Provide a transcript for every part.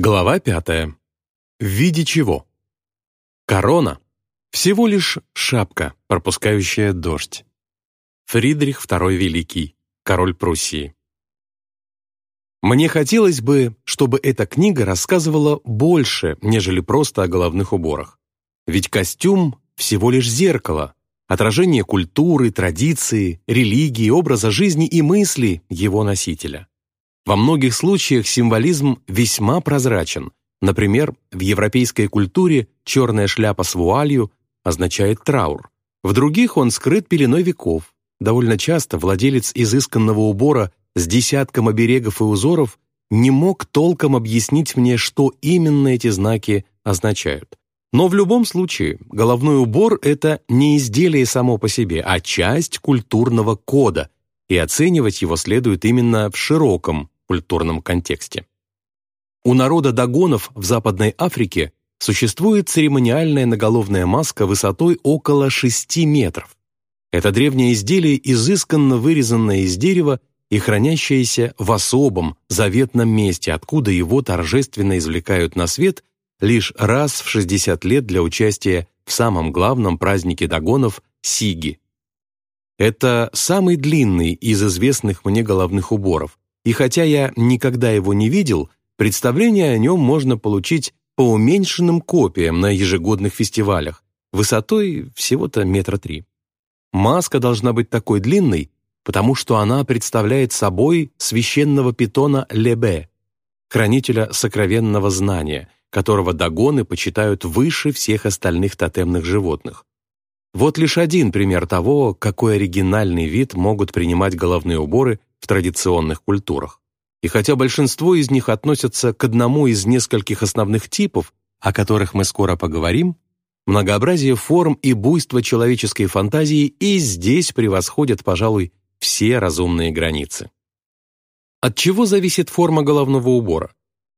Глава пятая. В виде чего? Корона — всего лишь шапка, пропускающая дождь. Фридрих II Великий, король Пруссии. Мне хотелось бы, чтобы эта книга рассказывала больше, нежели просто о головных уборах. Ведь костюм — всего лишь зеркало, отражение культуры, традиции, религии, образа жизни и мысли его носителя. Во многих случаях символизм весьма прозрачен. Например, в европейской культуре черная шляпа с вуалью означает траур. В других он скрыт пеленой веков. Довольно часто владелец изысканного убора с десятком оберегов и узоров не мог толком объяснить мне, что именно эти знаки означают. Но в любом случае, головной убор — это не изделие само по себе, а часть культурного кода, и оценивать его следует именно в широком культурном контексте. У народа дагонов в Западной Африке существует церемониальная наголовная маска высотой около 6 метров. Это древнее изделие изысканно вырезанное из дерева и хранящееся в особом, заветном месте, откуда его торжественно извлекают на свет лишь раз в 60 лет для участия в самом главном празднике Дагонов – Сиги. Это самый длинный из известных мне головных уборов, и хотя я никогда его не видел, представление о нем можно получить по уменьшенным копиям на ежегодных фестивалях, высотой всего-то метра три. Маска должна быть такой длинной, потому что она представляет собой священного питона Лебе, хранителя сокровенного знания, которого дагоны почитают выше всех остальных тотемных животных. Вот лишь один пример того, какой оригинальный вид могут принимать головные уборы в традиционных культурах. И хотя большинство из них относятся к одному из нескольких основных типов, о которых мы скоро поговорим, многообразие форм и буйство человеческой фантазии и здесь превосходят, пожалуй, все разумные границы. От чего зависит форма головного убора?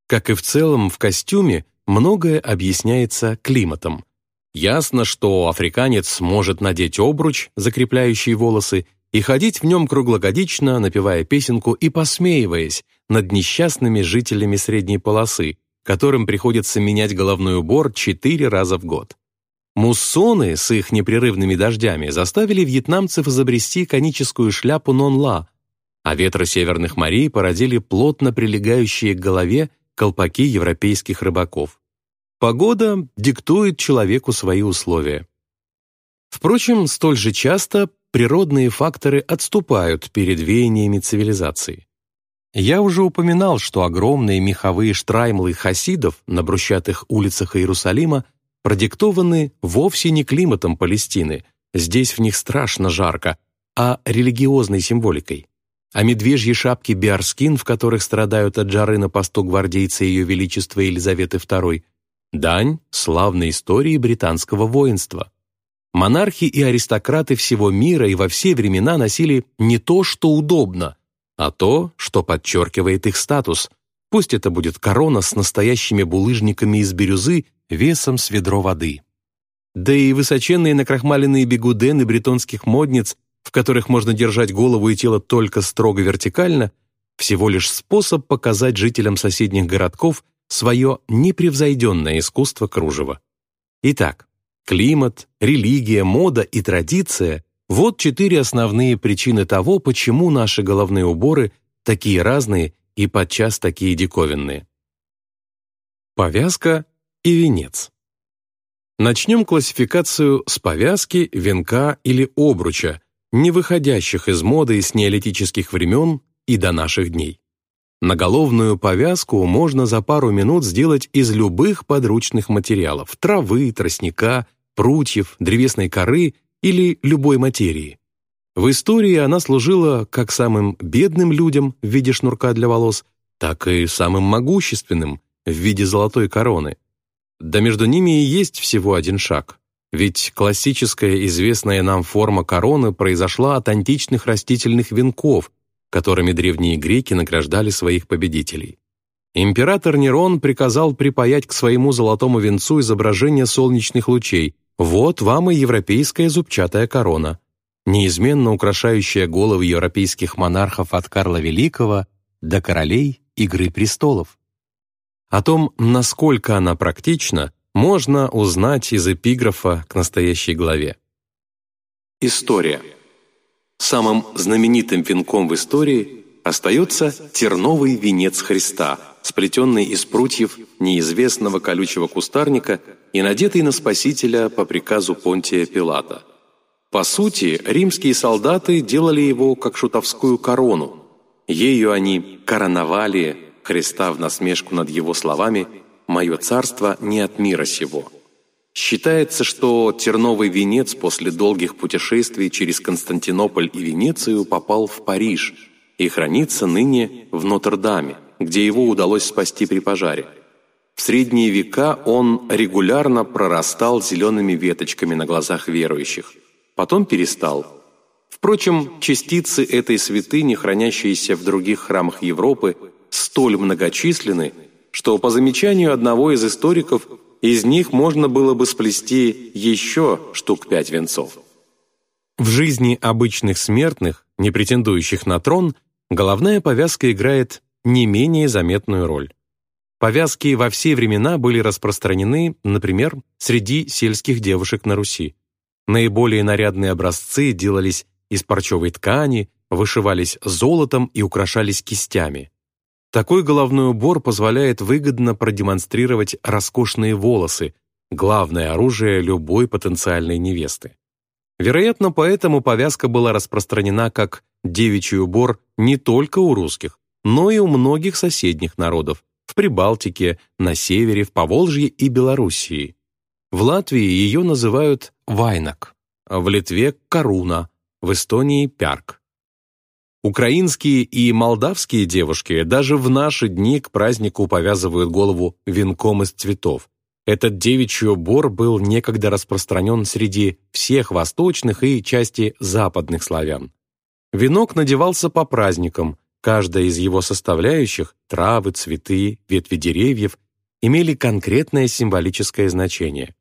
Как и в целом в костюме, многое объясняется климатом. Ясно, что африканец может надеть обруч, закрепляющий волосы, и ходить в нем круглогодично, напевая песенку и посмеиваясь над несчастными жителями средней полосы, которым приходится менять головной убор четыре раза в год. Муссоны с их непрерывными дождями заставили вьетнамцев изобрести коническую шляпу нон-ла, а ветры северных морей породили плотно прилегающие к голове колпаки европейских рыбаков. Погода диктует человеку свои условия. Впрочем, столь же часто природные факторы отступают перед веяниями цивилизации. Я уже упоминал, что огромные меховые штраймлы хасидов на брусчатых улицах Иерусалима продиктованы вовсе не климатом Палестины, здесь в них страшно жарко, а религиозной символикой. А медвежьи шапки биарскин, в которых страдают от жары на посту гвардейца Ее Величества Елизаветы II, дань славной истории британского воинства. Монархи и аристократы всего мира и во все времена носили не то, что удобно, а то, что подчеркивает их статус. Пусть это будет корона с настоящими булыжниками из бирюзы весом с ведро воды. Да и высоченные накрахмаленные бегудены бретонских модниц, в которых можно держать голову и тело только строго вертикально, всего лишь способ показать жителям соседних городков свое непревзойденное искусство кружева. Итак, климат, религия, мода и традиция – вот четыре основные причины того, почему наши головные уборы такие разные и подчас такие диковинные. Повязка и венец. Начнем классификацию с повязки, венка или обруча, не выходящих из моды с неолитических времен и до наших дней. Наголовную повязку можно за пару минут сделать из любых подручных материалов – травы, тростника, прутьев, древесной коры или любой материи. В истории она служила как самым бедным людям в виде шнурка для волос, так и самым могущественным в виде золотой короны – да между ними и есть всего один шаг. Ведь классическая известная нам форма короны произошла от античных растительных венков, которыми древние греки награждали своих победителей. Император Нерон приказал припаять к своему золотому венцу изображение солнечных лучей. Вот вам и европейская зубчатая корона, неизменно украшающая головы европейских монархов от Карла Великого до королей «Игры престолов». О том, насколько она практична, можно узнать из эпиграфа к настоящей главе. История. Самым знаменитым венком в истории остается терновый венец Христа, сплетенный из прутьев неизвестного колючего кустарника и надетый на Спасителя по приказу Понтия Пилата. По сути, римские солдаты делали его как шутовскую корону. Ею они короновали Христа в насмешку над его словами «Мое царство не от мира сего». Считается, что терновый венец после долгих путешествий через Константинополь и Венецию попал в Париж и хранится ныне в Нотр-Даме, где его удалось спасти при пожаре. В средние века он регулярно прорастал зелеными веточками на глазах верующих. Потом перестал. Впрочем, частицы этой святыни, хранящиеся в других храмах Европы, столь многочисленны, что, по замечанию одного из историков, из них можно было бы сплести еще штук пять венцов. В жизни обычных смертных, не претендующих на трон, головная повязка играет не менее заметную роль. Повязки во все времена были распространены, например, среди сельских девушек на Руси. Наиболее нарядные образцы делались из парчевой ткани, вышивались золотом и украшались кистями. Такой головной убор позволяет выгодно продемонстрировать роскошные волосы, главное оружие любой потенциальной невесты. Вероятно, поэтому повязка была распространена как девичий убор не только у русских, но и у многих соседних народов в Прибалтике, на севере, в Поволжье и Белоруссии. В Латвии ее называют вайнак, в Литве – коруна, в Эстонии – пярк. Украинские и молдавские девушки даже в наши дни к празднику повязывают голову венком из цветов. Этот девичий убор был некогда распространен среди всех восточных и части западных славян. Венок надевался по праздникам, каждая из его составляющих – травы, цветы, ветви деревьев – имели конкретное символическое значение.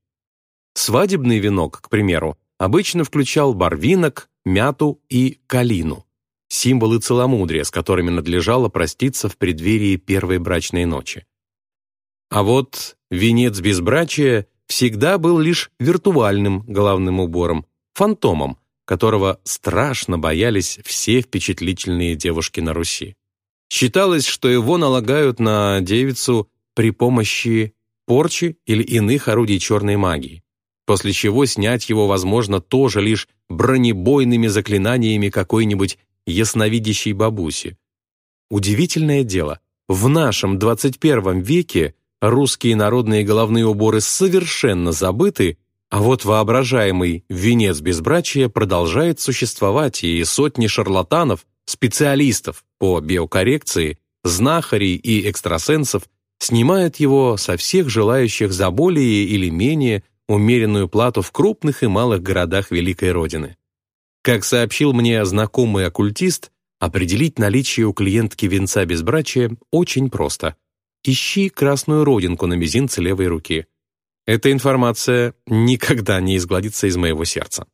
Свадебный венок, к примеру, обычно включал барвинок, мяту и калину символы целомудрия, с которыми надлежало проститься в преддверии первой брачной ночи. А вот венец безбрачия всегда был лишь виртуальным головным убором, фантомом, которого страшно боялись все впечатлительные девушки на Руси. Считалось, что его налагают на девицу при помощи порчи или иных орудий черной магии, после чего снять его возможно тоже лишь бронебойными заклинаниями какой-нибудь ясновидящей бабуси. Удивительное дело, в нашем 21 веке русские народные головные уборы совершенно забыты, а вот воображаемый венец безбрачия продолжает существовать, и сотни шарлатанов, специалистов по биокоррекции, знахарей и экстрасенсов снимают его со всех желающих за более или менее умеренную плату в крупных и малых городах Великой Родины. Как сообщил мне знакомый оккультист, определить наличие у клиентки венца безбрачия очень просто. Ищи красную родинку на мизинце левой руки. Эта информация никогда не изгладится из моего сердца.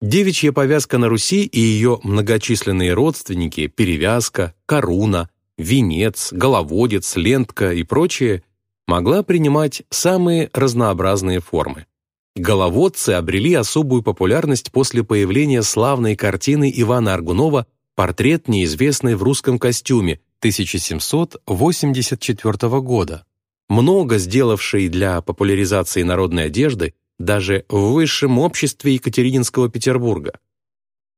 Девичья повязка на Руси и ее многочисленные родственники, перевязка, коруна, венец, головодец, лентка и прочее могла принимать самые разнообразные формы. Головодцы обрели особую популярность после появления славной картины Ивана Аргунова «Портрет неизвестный в русском костюме» 1784 года, много сделавший для популяризации народной одежды даже в высшем обществе Екатерининского Петербурга.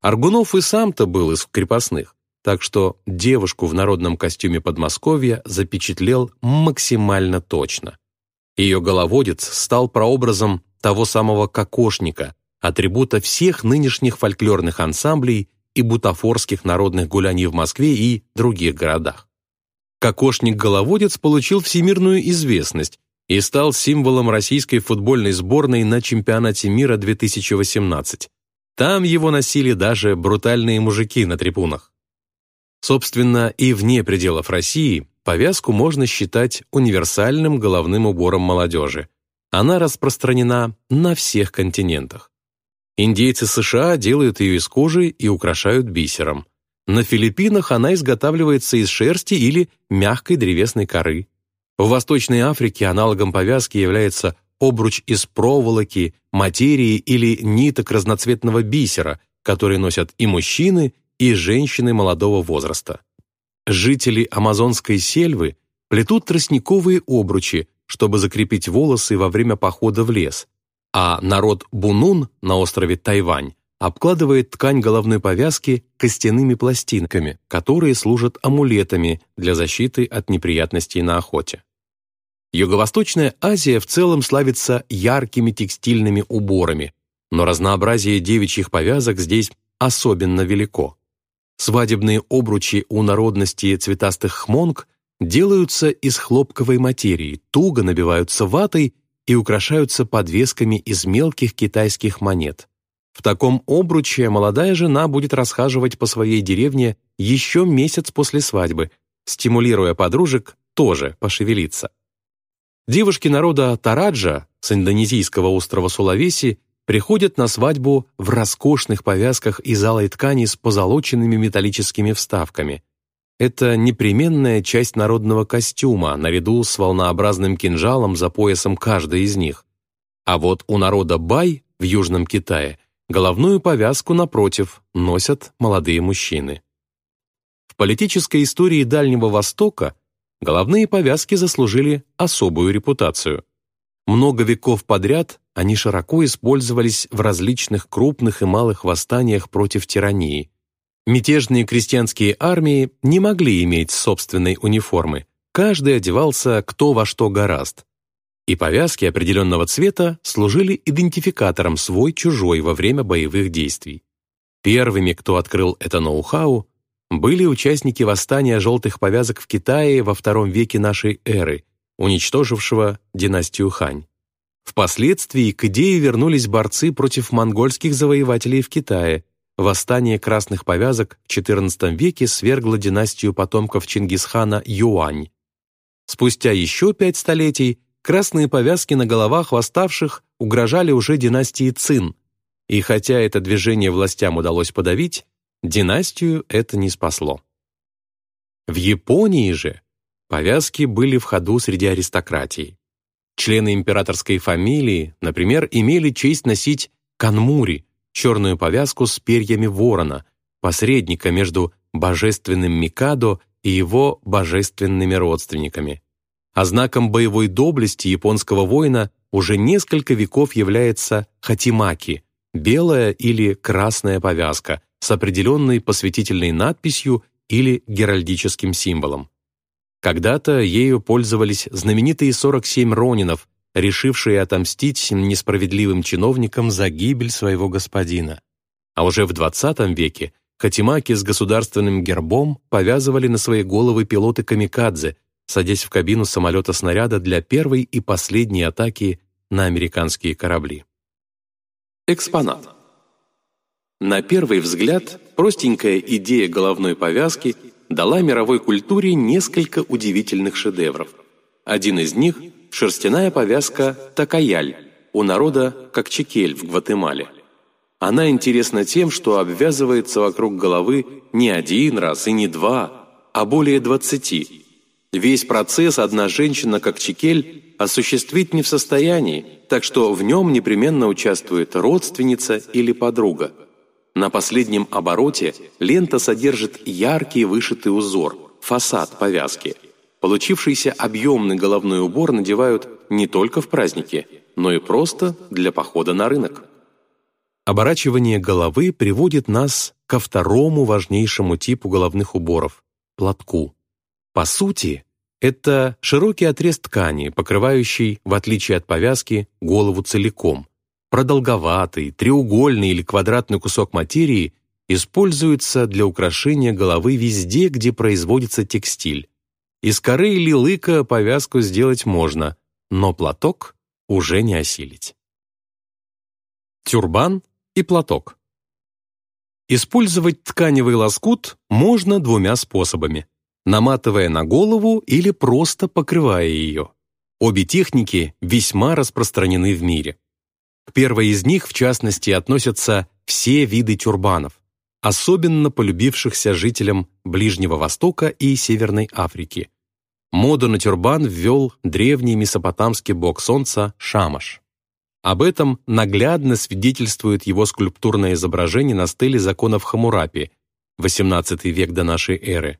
Аргунов и сам-то был из крепостных, так что девушку в народном костюме Подмосковья запечатлел максимально точно. Ее головодец стал прообразом того самого кокошника, атрибута всех нынешних фольклорных ансамблей и бутафорских народных гуляний в Москве и других городах. Кокошник-головодец получил всемирную известность и стал символом российской футбольной сборной на чемпионате мира 2018. Там его носили даже брутальные мужики на трибунах. Собственно, и вне пределов России повязку можно считать универсальным головным убором молодежи, она распространена на всех континентах. Индейцы США делают ее из кожи и украшают бисером. На Филиппинах она изготавливается из шерсти или мягкой древесной коры. В Восточной Африке аналогом повязки является обруч из проволоки, материи или ниток разноцветного бисера, который носят и мужчины, и женщины молодого возраста. Жители амазонской сельвы плетут тростниковые обручи, чтобы закрепить волосы во время похода в лес, а народ Бунун на острове Тайвань обкладывает ткань головной повязки костяными пластинками, которые служат амулетами для защиты от неприятностей на охоте. Юго-Восточная Азия в целом славится яркими текстильными уборами, но разнообразие девичьих повязок здесь особенно велико. Свадебные обручи у народности цветастых хмонг делаются из хлопковой материи, туго набиваются ватой и украшаются подвесками из мелких китайских монет. В таком обруче молодая жена будет расхаживать по своей деревне еще месяц после свадьбы, стимулируя подружек тоже пошевелиться. Девушки народа Тараджа с индонезийского острова Сулавеси приходят на свадьбу в роскошных повязках из алой ткани с позолоченными металлическими вставками. Это непременная часть народного костюма, наряду с волнообразным кинжалом за поясом каждой из них. А вот у народа Бай в Южном Китае головную повязку, напротив, носят молодые мужчины. В политической истории Дальнего Востока головные повязки заслужили особую репутацию. Много веков подряд они широко использовались в различных крупных и малых восстаниях против тирании. Мятежные крестьянские армии не могли иметь собственной униформы, каждый одевался кто во что гораст. И повязки определенного цвета служили идентификатором свой-чужой во время боевых действий. Первыми, кто открыл это ноу-хау, были участники восстания желтых повязок в Китае во втором веке нашей эры, уничтожившего династию Хань. Впоследствии к идее вернулись борцы против монгольских завоевателей в Китае. Восстание красных повязок в XIV веке свергло династию потомков Чингисхана Юань. Спустя еще пять столетий красные повязки на головах восставших угрожали уже династии Цин, и хотя это движение властям удалось подавить, династию это не спасло. В Японии же повязки были в ходу среди аристократии. Члены императорской фамилии, например, имели честь носить канмури, черную повязку с перьями ворона, посредника между божественным Микадо и его божественными родственниками. А знаком боевой доблести японского воина уже несколько веков является хатимаки – белая или красная повязка с определенной посвятительной надписью или геральдическим символом. Когда-то ею пользовались знаменитые 47 ронинов, решившие отомстить несправедливым чиновникам за гибель своего господина. А уже в 20 веке хатимаки с государственным гербом повязывали на свои головы пилоты камикадзе, садясь в кабину самолета-снаряда для первой и последней атаки на американские корабли. Экспонат. На первый взгляд, простенькая идея головной повязки – дала мировой культуре несколько удивительных шедевров. Один из них – шерстяная повязка «такаяль» у народа как чекель в Гватемале. Она интересна тем, что обвязывается вокруг головы не один раз и не два, а более двадцати. Весь процесс одна женщина как чекель осуществить не в состоянии, так что в нем непременно участвует родственница или подруга. На последнем обороте лента содержит яркий вышитый узор, фасад повязки. Получившийся объемный головной убор надевают не только в праздники, но и просто для похода на рынок. Оборачивание головы приводит нас ко второму важнейшему типу головных уборов – платку. По сути, это широкий отрез ткани, покрывающий, в отличие от повязки, голову целиком – Продолговатый, треугольный или квадратный кусок материи используется для украшения головы везде, где производится текстиль. Из коры или лыка повязку сделать можно, но платок уже не осилить. Тюрбан и платок. Использовать тканевый лоскут можно двумя способами – наматывая на голову или просто покрывая ее. Обе техники весьма распространены в мире. К первой из них, в частности, относятся все виды тюрбанов, особенно полюбившихся жителям Ближнего Востока и Северной Африки. Моду на тюрбан ввел древний месопотамский бог солнца Шамаш. Об этом наглядно свидетельствует его скульптурное изображение на стеле законов Хамурапи, XVIII век до нашей эры.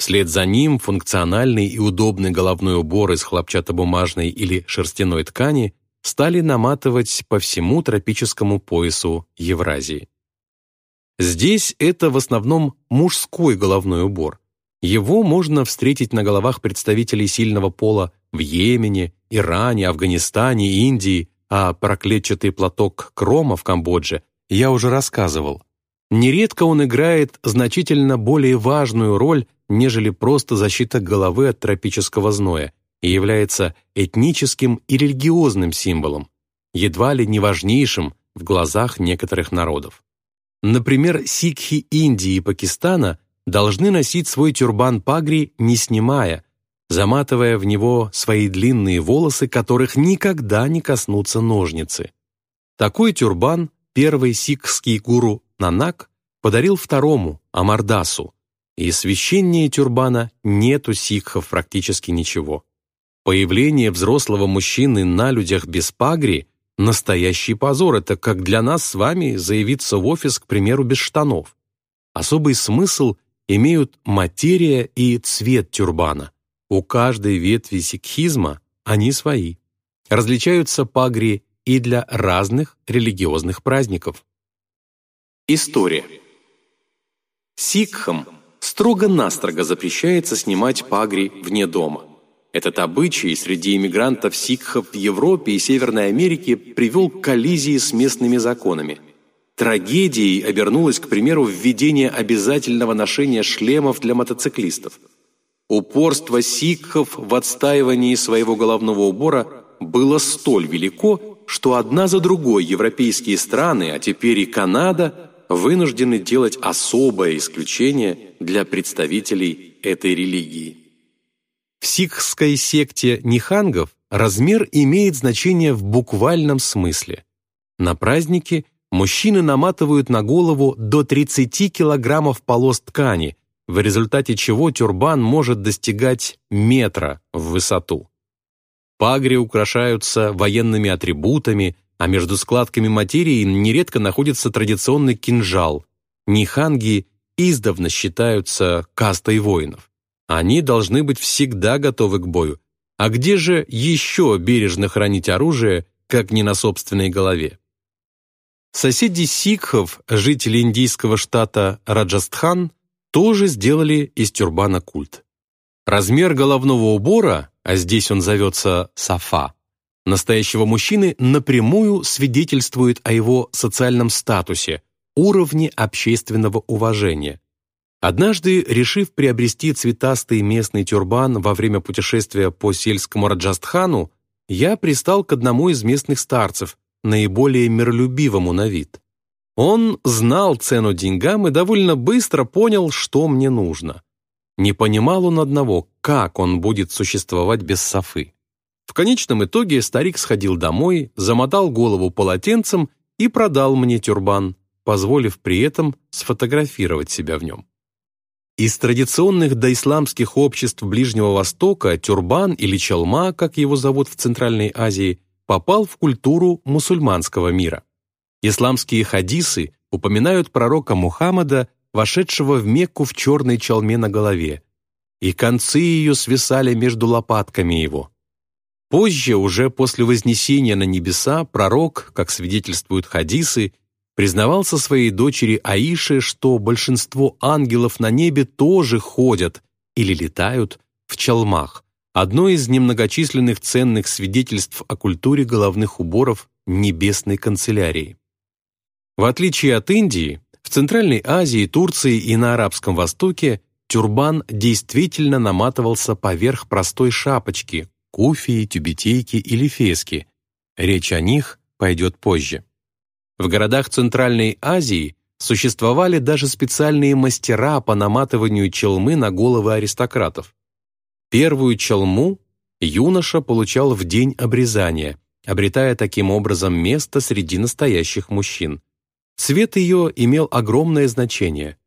Вслед за ним функциональный и удобный головной убор из хлопчатобумажной или шерстяной ткани стали наматывать по всему тропическому поясу Евразии. Здесь это в основном мужской головной убор. Его можно встретить на головах представителей сильного пола в Йемене, Иране, Афганистане, Индии, а про клетчатый платок Крома в Камбодже я уже рассказывал. Нередко он играет значительно более важную роль, нежели просто защита головы от тропического зноя и является этническим и религиозным символом, едва ли не важнейшим в глазах некоторых народов. Например, сикхи Индии и Пакистана должны носить свой тюрбан пагри, не снимая, заматывая в него свои длинные волосы, которых никогда не коснутся ножницы. Такой тюрбан первый сикхский гуру Нанак подарил второму, Амардасу, и священнее тюрбана нет у сикхов практически ничего. Появление взрослого мужчины на людях без пагри – настоящий позор. Это как для нас с вами заявиться в офис, к примеру, без штанов. Особый смысл имеют материя и цвет тюрбана. У каждой ветви сикхизма они свои. Различаются пагри и для разных религиозных праздников. История. Сикхам строго-настрого запрещается снимать пагри вне дома. Этот обычай среди иммигрантов сикхов в Европе и Северной Америке привел к коллизии с местными законами – Трагедией обернулось, к примеру, введение обязательного ношения шлемов для мотоциклистов. Упорство сикхов в отстаивании своего головного убора было столь велико, что одна за другой европейские страны, а теперь и Канада, вынуждены делать особое исключение для представителей этой религии. В сикхской секте нихангов размер имеет значение в буквальном смысле. На празднике мужчины наматывают на голову до 30 килограммов полос ткани, в результате чего тюрбан может достигать метра в высоту. Пагри украшаются военными атрибутами, а между складками материи нередко находится традиционный кинжал. Ниханги издавна считаются кастой воинов. Они должны быть всегда готовы к бою. А где же еще бережно хранить оружие, как не на собственной голове? Соседи сикхов, жители индийского штата Раджастхан, тоже сделали из тюрбана культ. Размер головного убора, а здесь он зовется сафа, настоящего мужчины напрямую свидетельствует о его социальном статусе, уровне общественного уважения. Однажды, решив приобрести цветастый местный тюрбан во время путешествия по сельскому Раджастхану, я пристал к одному из местных старцев, наиболее миролюбивому на вид. Он знал цену деньгам и довольно быстро понял, что мне нужно. Не понимал он одного, как он будет существовать без Софы. В конечном итоге старик сходил домой, замотал голову полотенцем и продал мне тюрбан, позволив при этом сфотографировать себя в нем. Из традиционных доисламских обществ Ближнего Востока тюрбан или чалма, как его зовут в Центральной Азии, попал в культуру мусульманского мира. Исламские хадисы упоминают пророка Мухаммада, вошедшего в Мекку в черной чалме на голове, и концы ее свисали между лопатками его. Позже, уже после вознесения на небеса, пророк, как свидетельствуют хадисы, признавался своей дочери Аише, что большинство ангелов на небе тоже ходят или летают в чалмах, одно из немногочисленных ценных свидетельств о культуре головных уборов небесной канцелярии. В отличие от Индии, в Центральной Азии, Турции и на Арабском Востоке тюрбан действительно наматывался поверх простой шапочки, куфии, тюбетейки или фески. Речь о них пойдет позже. В городах Центральной Азии существовали даже специальные мастера по наматыванию челмы на головы аристократов. Первую челму юноша получал в день обрезания, обретая таким образом место среди настоящих мужчин. Цвет ее имел огромное значение.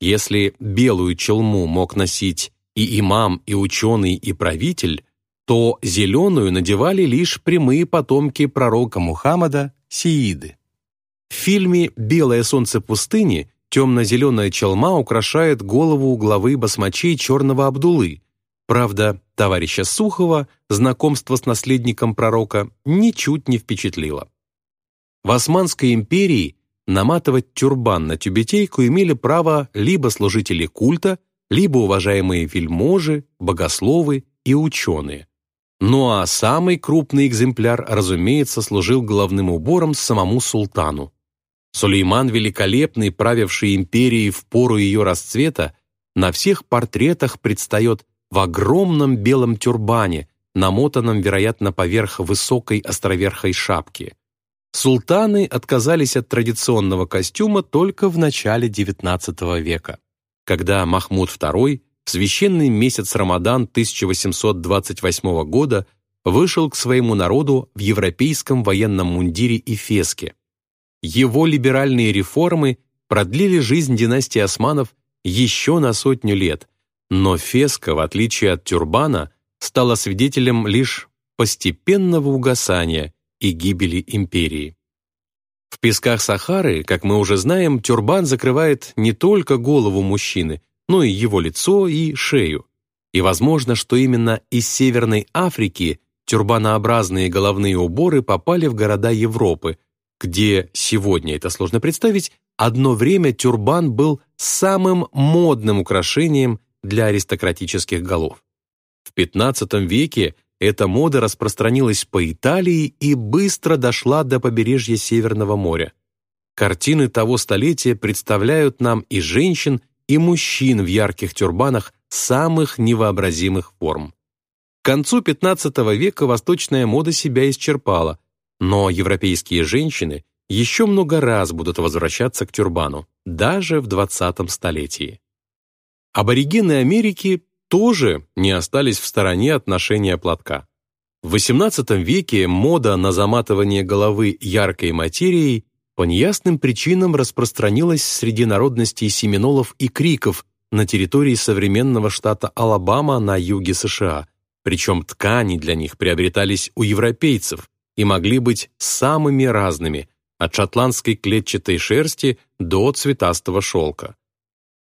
Если белую челму мог носить и имам, и ученый, и правитель, то зеленую надевали лишь прямые потомки пророка Мухаммада, сииды. В фильме «Белое солнце пустыни» темно-зеленая челма украшает голову главы басмачей Черного Абдулы. Правда, товарища Сухова знакомство с наследником пророка ничуть не впечатлило. В Османской империи наматывать тюрбан на тюбетейку имели право либо служители культа, либо уважаемые вельможи, богословы и ученые. Ну а самый крупный экземпляр, разумеется, служил головным убором самому султану. Сулейман Великолепный, правивший империей в пору ее расцвета, на всех портретах предстает в огромном белом тюрбане, намотанном, вероятно, поверх высокой островерхой шапки. Султаны отказались от традиционного костюма только в начале XIX века, когда Махмуд II священный месяц Рамадан 1828 года вышел к своему народу в европейском военном мундире и феске. Его либеральные реформы продлили жизнь династии османов еще на сотню лет, но феска, в отличие от тюрбана, стала свидетелем лишь постепенного угасания и гибели империи. В песках Сахары, как мы уже знаем, тюрбан закрывает не только голову мужчины, но и его лицо и шею. И возможно, что именно из Северной Африки тюрбанообразные головные уборы попали в города Европы, где, сегодня это сложно представить, одно время тюрбан был самым модным украшением для аристократических голов. В XV веке эта мода распространилась по Италии и быстро дошла до побережья Северного моря. Картины того столетия представляют нам и женщин, и мужчин в ярких тюрбанах самых невообразимых форм. К концу XV века восточная мода себя исчерпала, но европейские женщины еще много раз будут возвращаться к тюрбану, даже в 20 столетии. Аборигены Америки тоже не остались в стороне от ношения платка. В XVIII веке мода на заматывание головы яркой материей по неясным причинам распространилась среди народностей семинолов и криков на территории современного штата Алабама на юге США, причем ткани для них приобретались у европейцев и могли быть самыми разными, от шотландской клетчатой шерсти до цветастого шелка.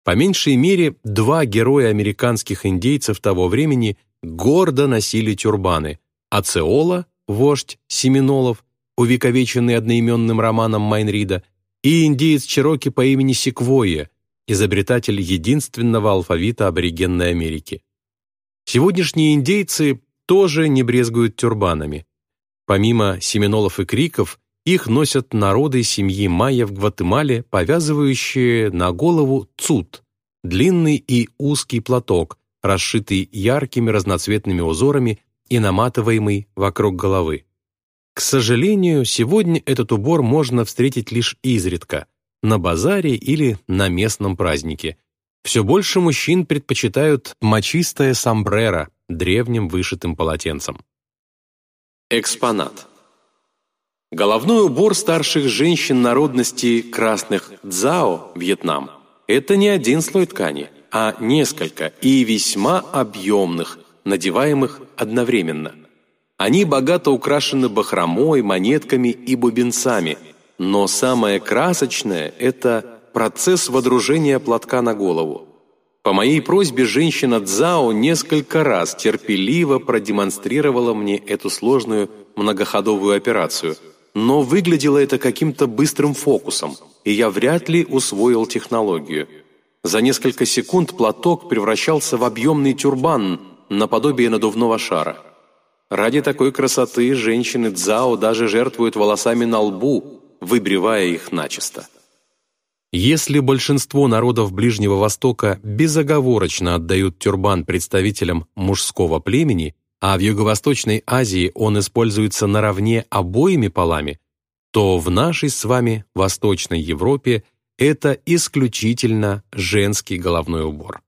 По меньшей мере, два героя американских индейцев того времени гордо носили тюрбаны – Ацеола, вождь Семинолов, увековеченный одноименным романом Майнрида, и индеец Чероки по имени Секвойя, изобретатель единственного алфавита аборигенной Америки. Сегодняшние индейцы тоже не брезгуют тюрбанами. Помимо семинолов и криков, их носят народы семьи майя в Гватемале, повязывающие на голову цут – длинный и узкий платок, расшитый яркими разноцветными узорами и наматываемый вокруг головы. К сожалению, сегодня этот убор можно встретить лишь изредка, на базаре или на местном празднике. Все больше мужчин предпочитают мочистое сомбреро древним вышитым полотенцем. Экспонат. Головной убор старших женщин народности красных Цзао, Вьетнам, это не один слой ткани, а несколько и весьма объемных, надеваемых одновременно. Они богато украшены бахромой, монетками и бубенцами, но самое красочное – это процесс водружения платка на голову. По моей просьбе женщина Цзао несколько раз терпеливо продемонстрировала мне эту сложную многоходовую операцию – но выглядело это каким-то быстрым фокусом, и я вряд ли усвоил технологию. За несколько секунд платок превращался в объемный тюрбан, наподобие надувного шара. Ради такой красоты женщины Цзао даже жертвуют волосами на лбу, выбривая их начисто. Если большинство народов Ближнего Востока безоговорочно отдают тюрбан представителям мужского племени, а в Юго-Восточной Азии он используется наравне обоими полами, то в нашей с вами Восточной Европе это исключительно женский головной убор.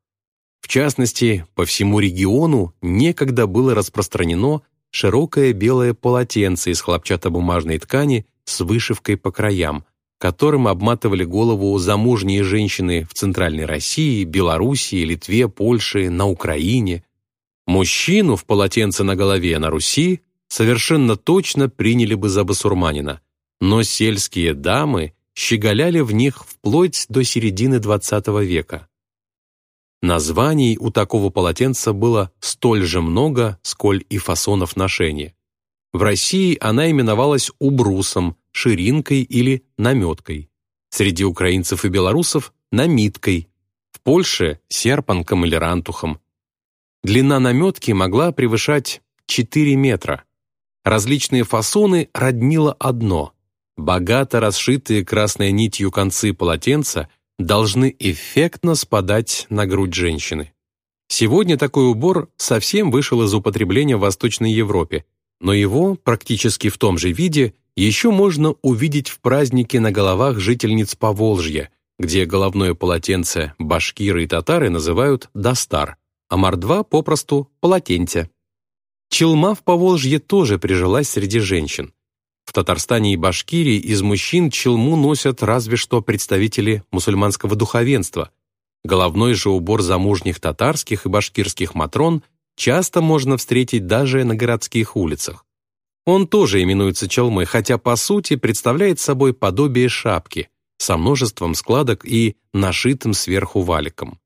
Частности, по всему региону некогда было распространено широкое белое полотенце из хлопчатобумажной ткани с вышивкой по краям, которым обматывали голову замужние женщины в Центральной России, Белоруссии, Литве, Польше, на Украине. Мужчину в полотенце на голове на Руси совершенно точно приняли бы за басурманина, но сельские дамы щеголяли в них вплоть до середины XX века. Названий у такого полотенца было столь же много, сколь и фасонов ношения. В России она именовалась убрусом, ширинкой или наметкой. Среди украинцев и белорусов – намиткой. В Польше – серпанком или рантухом. Длина наметки могла превышать 4 метра. Различные фасоны роднило одно – богато расшитые красной нитью концы полотенца должны эффектно спадать на грудь женщины. Сегодня такой убор совсем вышел из употребления в Восточной Европе, но его, практически в том же виде, еще можно увидеть в празднике на головах жительниц Поволжья, где головное полотенце башкиры и татары называют «дастар», а мордва попросту «полотенце». Челма в Поволжье тоже прижилась среди женщин. В Татарстане и Башкирии из мужчин челму носят разве что представители мусульманского духовенства. Головной же убор замужних татарских и башкирских матрон часто можно встретить даже на городских улицах. Он тоже именуется челмой, хотя по сути представляет собой подобие шапки со множеством складок и нашитым сверху валиком.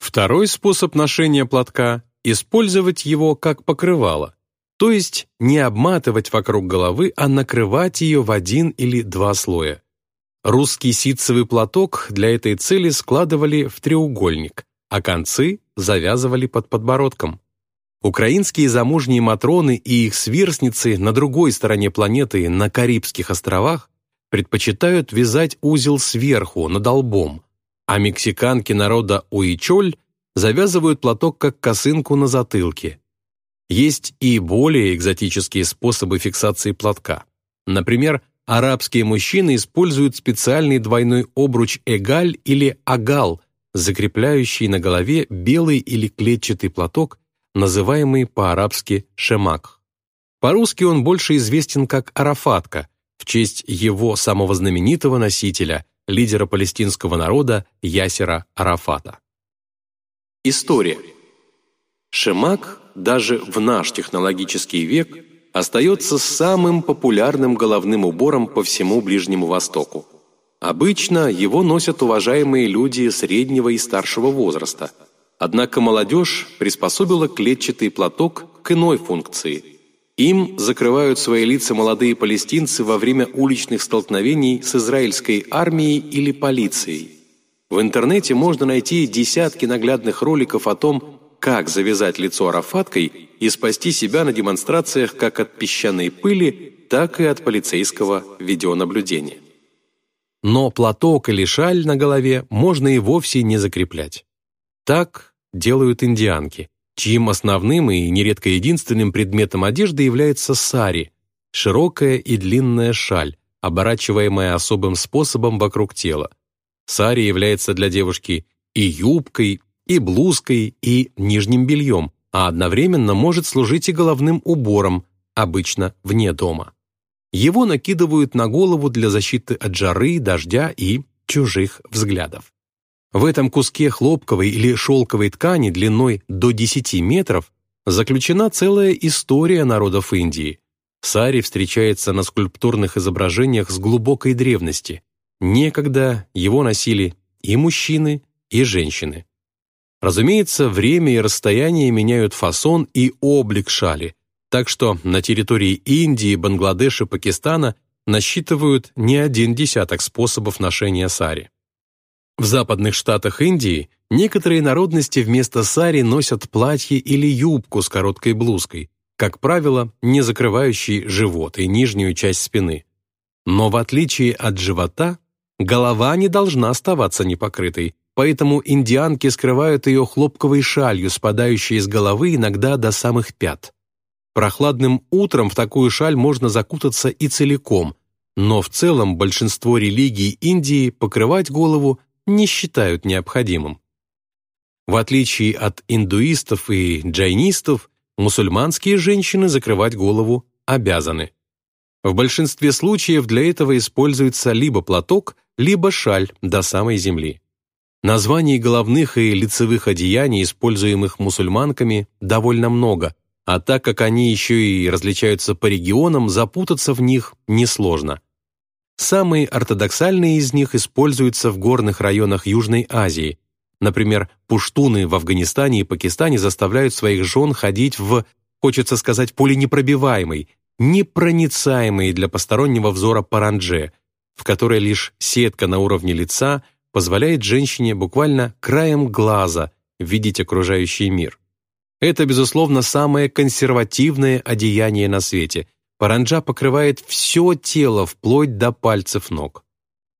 Второй способ ношения платка – использовать его как покрывало, то есть не обматывать вокруг головы, а накрывать ее в один или два слоя. Русский ситцевый платок для этой цели складывали в треугольник, а концы завязывали под подбородком. Украинские замужние матроны и их сверстницы на другой стороне планеты, на Карибских островах, предпочитают вязать узел сверху, над лбом, а мексиканки народа Уичоль завязывают платок как косынку на затылке. Есть и более экзотические способы фиксации платка. Например, арабские мужчины используют специальный двойной обруч эгаль или агал, закрепляющий на голове белый или клетчатый платок, называемый по-арабски шемак. По-русски он больше известен как арафатка, в честь его самого знаменитого носителя, лидера палестинского народа Ясера Арафата. История. Шемак даже в наш технологический век остается самым популярным головным убором по всему Ближнему Востоку. Обычно его носят уважаемые люди среднего и старшего возраста. Однако молодежь приспособила клетчатый платок к иной функции. Им закрывают свои лица молодые палестинцы во время уличных столкновений с израильской армией или полицией. В интернете можно найти десятки наглядных роликов о том, как завязать лицо арафаткой и спасти себя на демонстрациях как от песчаной пыли, так и от полицейского видеонаблюдения. Но платок или шаль на голове можно и вовсе не закреплять. Так делают индианки, чьим основным и нередко единственным предметом одежды является сари – широкая и длинная шаль, оборачиваемая особым способом вокруг тела. Сари является для девушки и юбкой, и блузкой, и нижним бельем, а одновременно может служить и головным убором, обычно вне дома. Его накидывают на голову для защиты от жары, дождя и чужих взглядов. В этом куске хлопковой или шелковой ткани длиной до 10 метров заключена целая история народов Индии. Сари встречается на скульптурных изображениях с глубокой древности. Некогда его носили и мужчины, и женщины. Разумеется, время и расстояние меняют фасон и облик шали, так что на территории Индии, Бангладеш и Пакистана насчитывают не один десяток способов ношения сари. В западных штатах Индии некоторые народности вместо сари носят платье или юбку с короткой блузкой, как правило, не закрывающей живот и нижнюю часть спины. Но в отличие от живота, голова не должна оставаться непокрытой, поэтому индианки скрывают ее хлопковой шалью, спадающей с головы иногда до самых пят. Прохладным утром в такую шаль можно закутаться и целиком, но в целом большинство религий Индии покрывать голову не считают необходимым. В отличие от индуистов и джайнистов, мусульманские женщины закрывать голову обязаны. В большинстве случаев для этого используется либо платок, либо шаль до самой земли. Названий головных и лицевых одеяний, используемых мусульманками, довольно много, а так как они еще и различаются по регионам, запутаться в них несложно. Самые ортодоксальные из них используются в горных районах Южной Азии. Например, пуштуны в Афганистане и Пакистане заставляют своих жен ходить в, хочется сказать, пуленепробиваемый, непроницаемый для постороннего взора парандже, в которой лишь сетка на уровне лица – позволяет женщине буквально краем глаза видеть окружающий мир. Это, безусловно, самое консервативное одеяние на свете. Паранджа покрывает все тело вплоть до пальцев ног.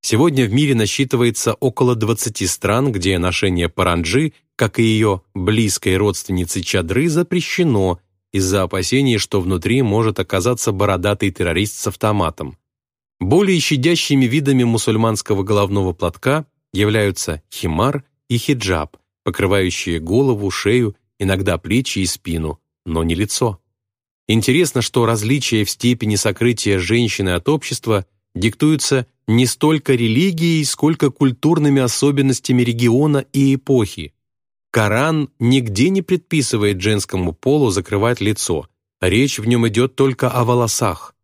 Сегодня в мире насчитывается около 20 стран, где ношение паранджи, как и ее близкой родственницы чадры, запрещено из-за опасений, что внутри может оказаться бородатый террорист с автоматом. Более щадящими видами мусульманского головного платка являются химар и хиджаб, покрывающие голову, шею, иногда плечи и спину, но не лицо. Интересно, что различия в степени сокрытия женщины от общества диктуются не столько религией, сколько культурными особенностями региона и эпохи. Коран нигде не предписывает женскому полу закрывать лицо, речь в нем идет только о волосах.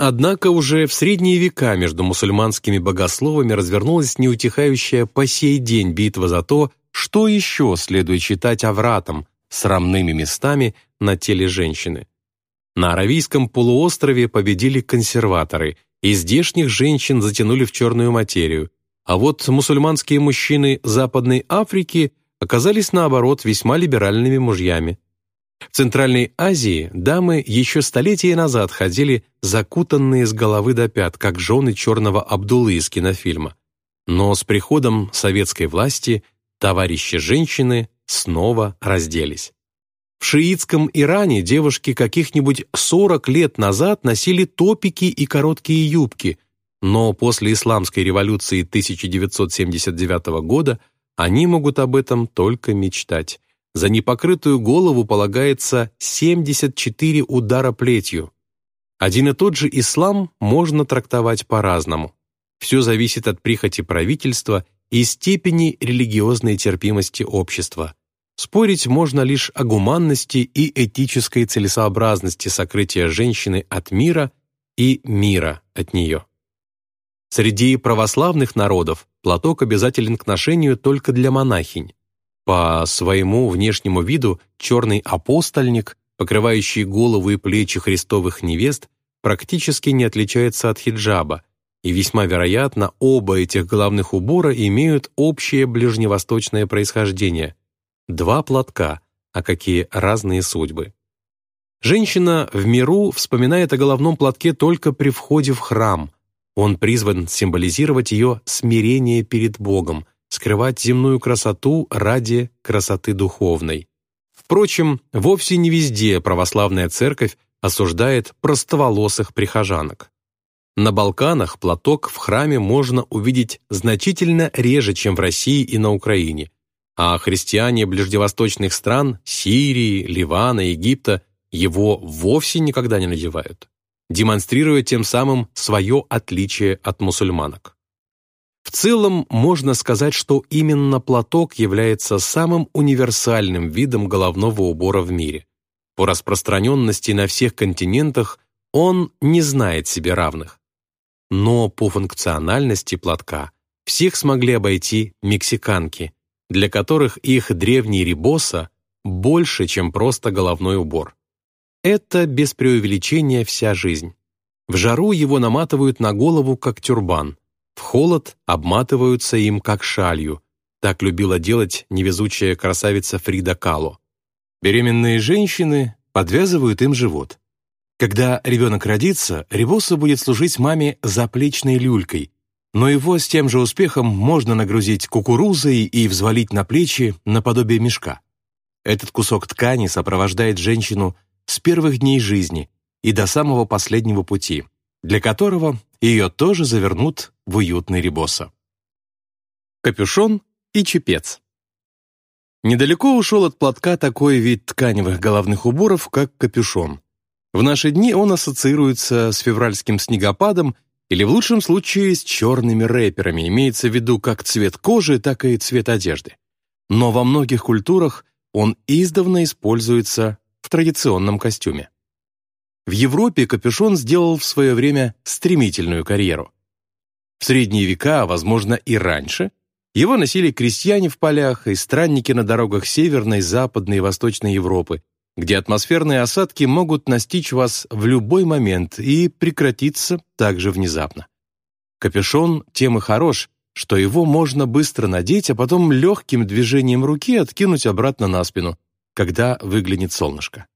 Однако уже в средние века между мусульманскими богословами развернулась неутихающая по сей день битва за то, что еще следует считать авратом, срамными местами на теле женщины. На Аравийском полуострове победили консерваторы, и здешних женщин затянули в черную материю, а вот мусульманские мужчины Западной Африки оказались, наоборот, весьма либеральными мужьями. В Центральной Азии дамы еще столетия назад ходили закутанные с головы до пят, как жены черного Абдулы из кинофильма. Но с приходом советской власти товарищи женщины снова разделись. В шиитском Иране девушки каких-нибудь 40 лет назад носили топики и короткие юбки, но после исламской революции 1979 года они могут об этом только мечтать. За непокрытую голову полагается 74 удара плетью. Один и тот же ислам можно трактовать по-разному. Все зависит от прихоти правительства и степени религиозной терпимости общества. Спорить можно лишь о гуманности и этической целесообразности сокрытия женщины от мира и мира от нее. Среди православных народов платок обязателен к ношению только для монахинь. По своему внешнему виду черный апостольник, покрывающий голову и плечи христовых невест, практически не отличается от хиджаба, и весьма вероятно, оба этих главных убора имеют общее ближневосточное происхождение. Два платка, а какие разные судьбы. Женщина в миру вспоминает о головном платке только при входе в храм. Он призван символизировать ее смирение перед Богом – скрывать земную красоту ради красоты духовной. Впрочем, вовсе не везде православная церковь осуждает простоволосых прихожанок. На Балканах платок в храме можно увидеть значительно реже, чем в России и на Украине, а христиане ближневосточных стран Сирии, Ливана, Египта его вовсе никогда не надевают, демонстрируя тем самым свое отличие от мусульманок. В целом, можно сказать, что именно платок является самым универсальным видом головного убора в мире. По распространенности на всех континентах он не знает себе равных. Но по функциональности платка всех смогли обойти мексиканки, для которых их древний рибоса больше, чем просто головной убор. Это без преувеличения вся жизнь. В жару его наматывают на голову, как тюрбан – в холод обматываются им как шалью. Так любила делать невезучая красавица Фрида Кало. Беременные женщины подвязывают им живот. Когда ребенок родится, ребоса будет служить маме заплечной люлькой, но его с тем же успехом можно нагрузить кукурузой и взвалить на плечи наподобие мешка. Этот кусок ткани сопровождает женщину с первых дней жизни и до самого последнего пути, для которого ее тоже завернут в уютный ребоса. Капюшон и чепец. Недалеко ушел от платка такой вид тканевых головных уборов, как капюшон. В наши дни он ассоциируется с февральским снегопадом или в лучшем случае с черными рэперами, имеется в виду как цвет кожи, так и цвет одежды. Но во многих культурах он издавна используется в традиционном костюме. В Европе капюшон сделал в свое время стремительную карьеру. В средние века, а возможно и раньше, его носили крестьяне в полях и странники на дорогах Северной, Западной и Восточной Европы, где атмосферные осадки могут настичь вас в любой момент и прекратиться также внезапно. Капюшон тем и хорош, что его можно быстро надеть, а потом легким движением руки откинуть обратно на спину, когда выглянет солнышко.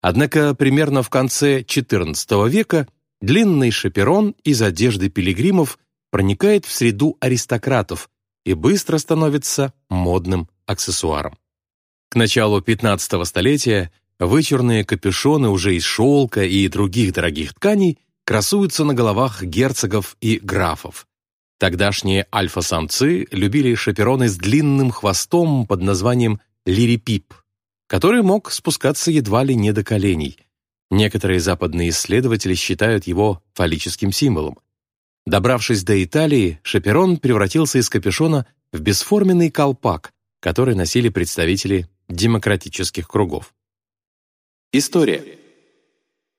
Однако примерно в конце XIV века длинный шаперон из одежды пилигримов проникает в среду аристократов и быстро становится модным аксессуаром. К началу XV столетия Вычурные капюшоны уже из шелка и других дорогих тканей красуются на головах герцогов и графов. Тогдашние альфа-самцы любили шапероны с длинным хвостом под названием лирипип, который мог спускаться едва ли не до коленей. Некоторые западные исследователи считают его фаллическим символом. Добравшись до Италии, шаперон превратился из капюшона в бесформенный колпак, который носили представители демократических кругов. История.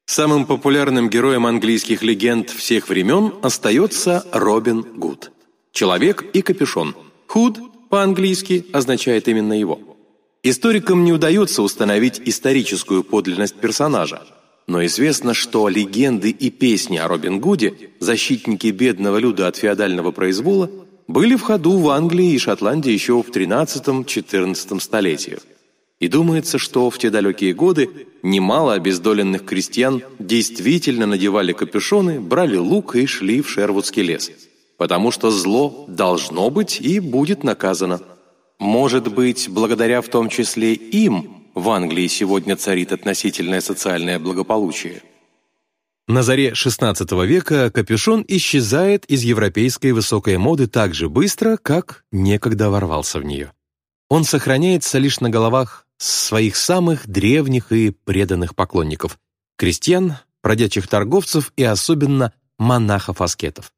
Самым популярным героем английских легенд всех времен остается Робин Гуд. Человек и капюшон. Худ по-английски означает именно его. Историкам не удается установить историческую подлинность персонажа, но известно, что легенды и песни о Робин Гуде, защитники бедного люда от феодального произвола, были в ходу в Англии и Шотландии еще в XIII-XIV столетиях. И думается, что в те далекие годы немало обездоленных крестьян действительно надевали капюшоны, брали лук и шли в Шервудский лес. Потому что зло должно быть и будет наказано. Может быть, благодаря в том числе им в Англии сегодня царит относительное социальное благополучие. На заре XVI века капюшон исчезает из европейской высокой моды так же быстро, как некогда ворвался в нее. Он сохраняется лишь на головах своих самых древних и преданных поклонников – крестьян, бродячих торговцев и особенно монахов-аскетов.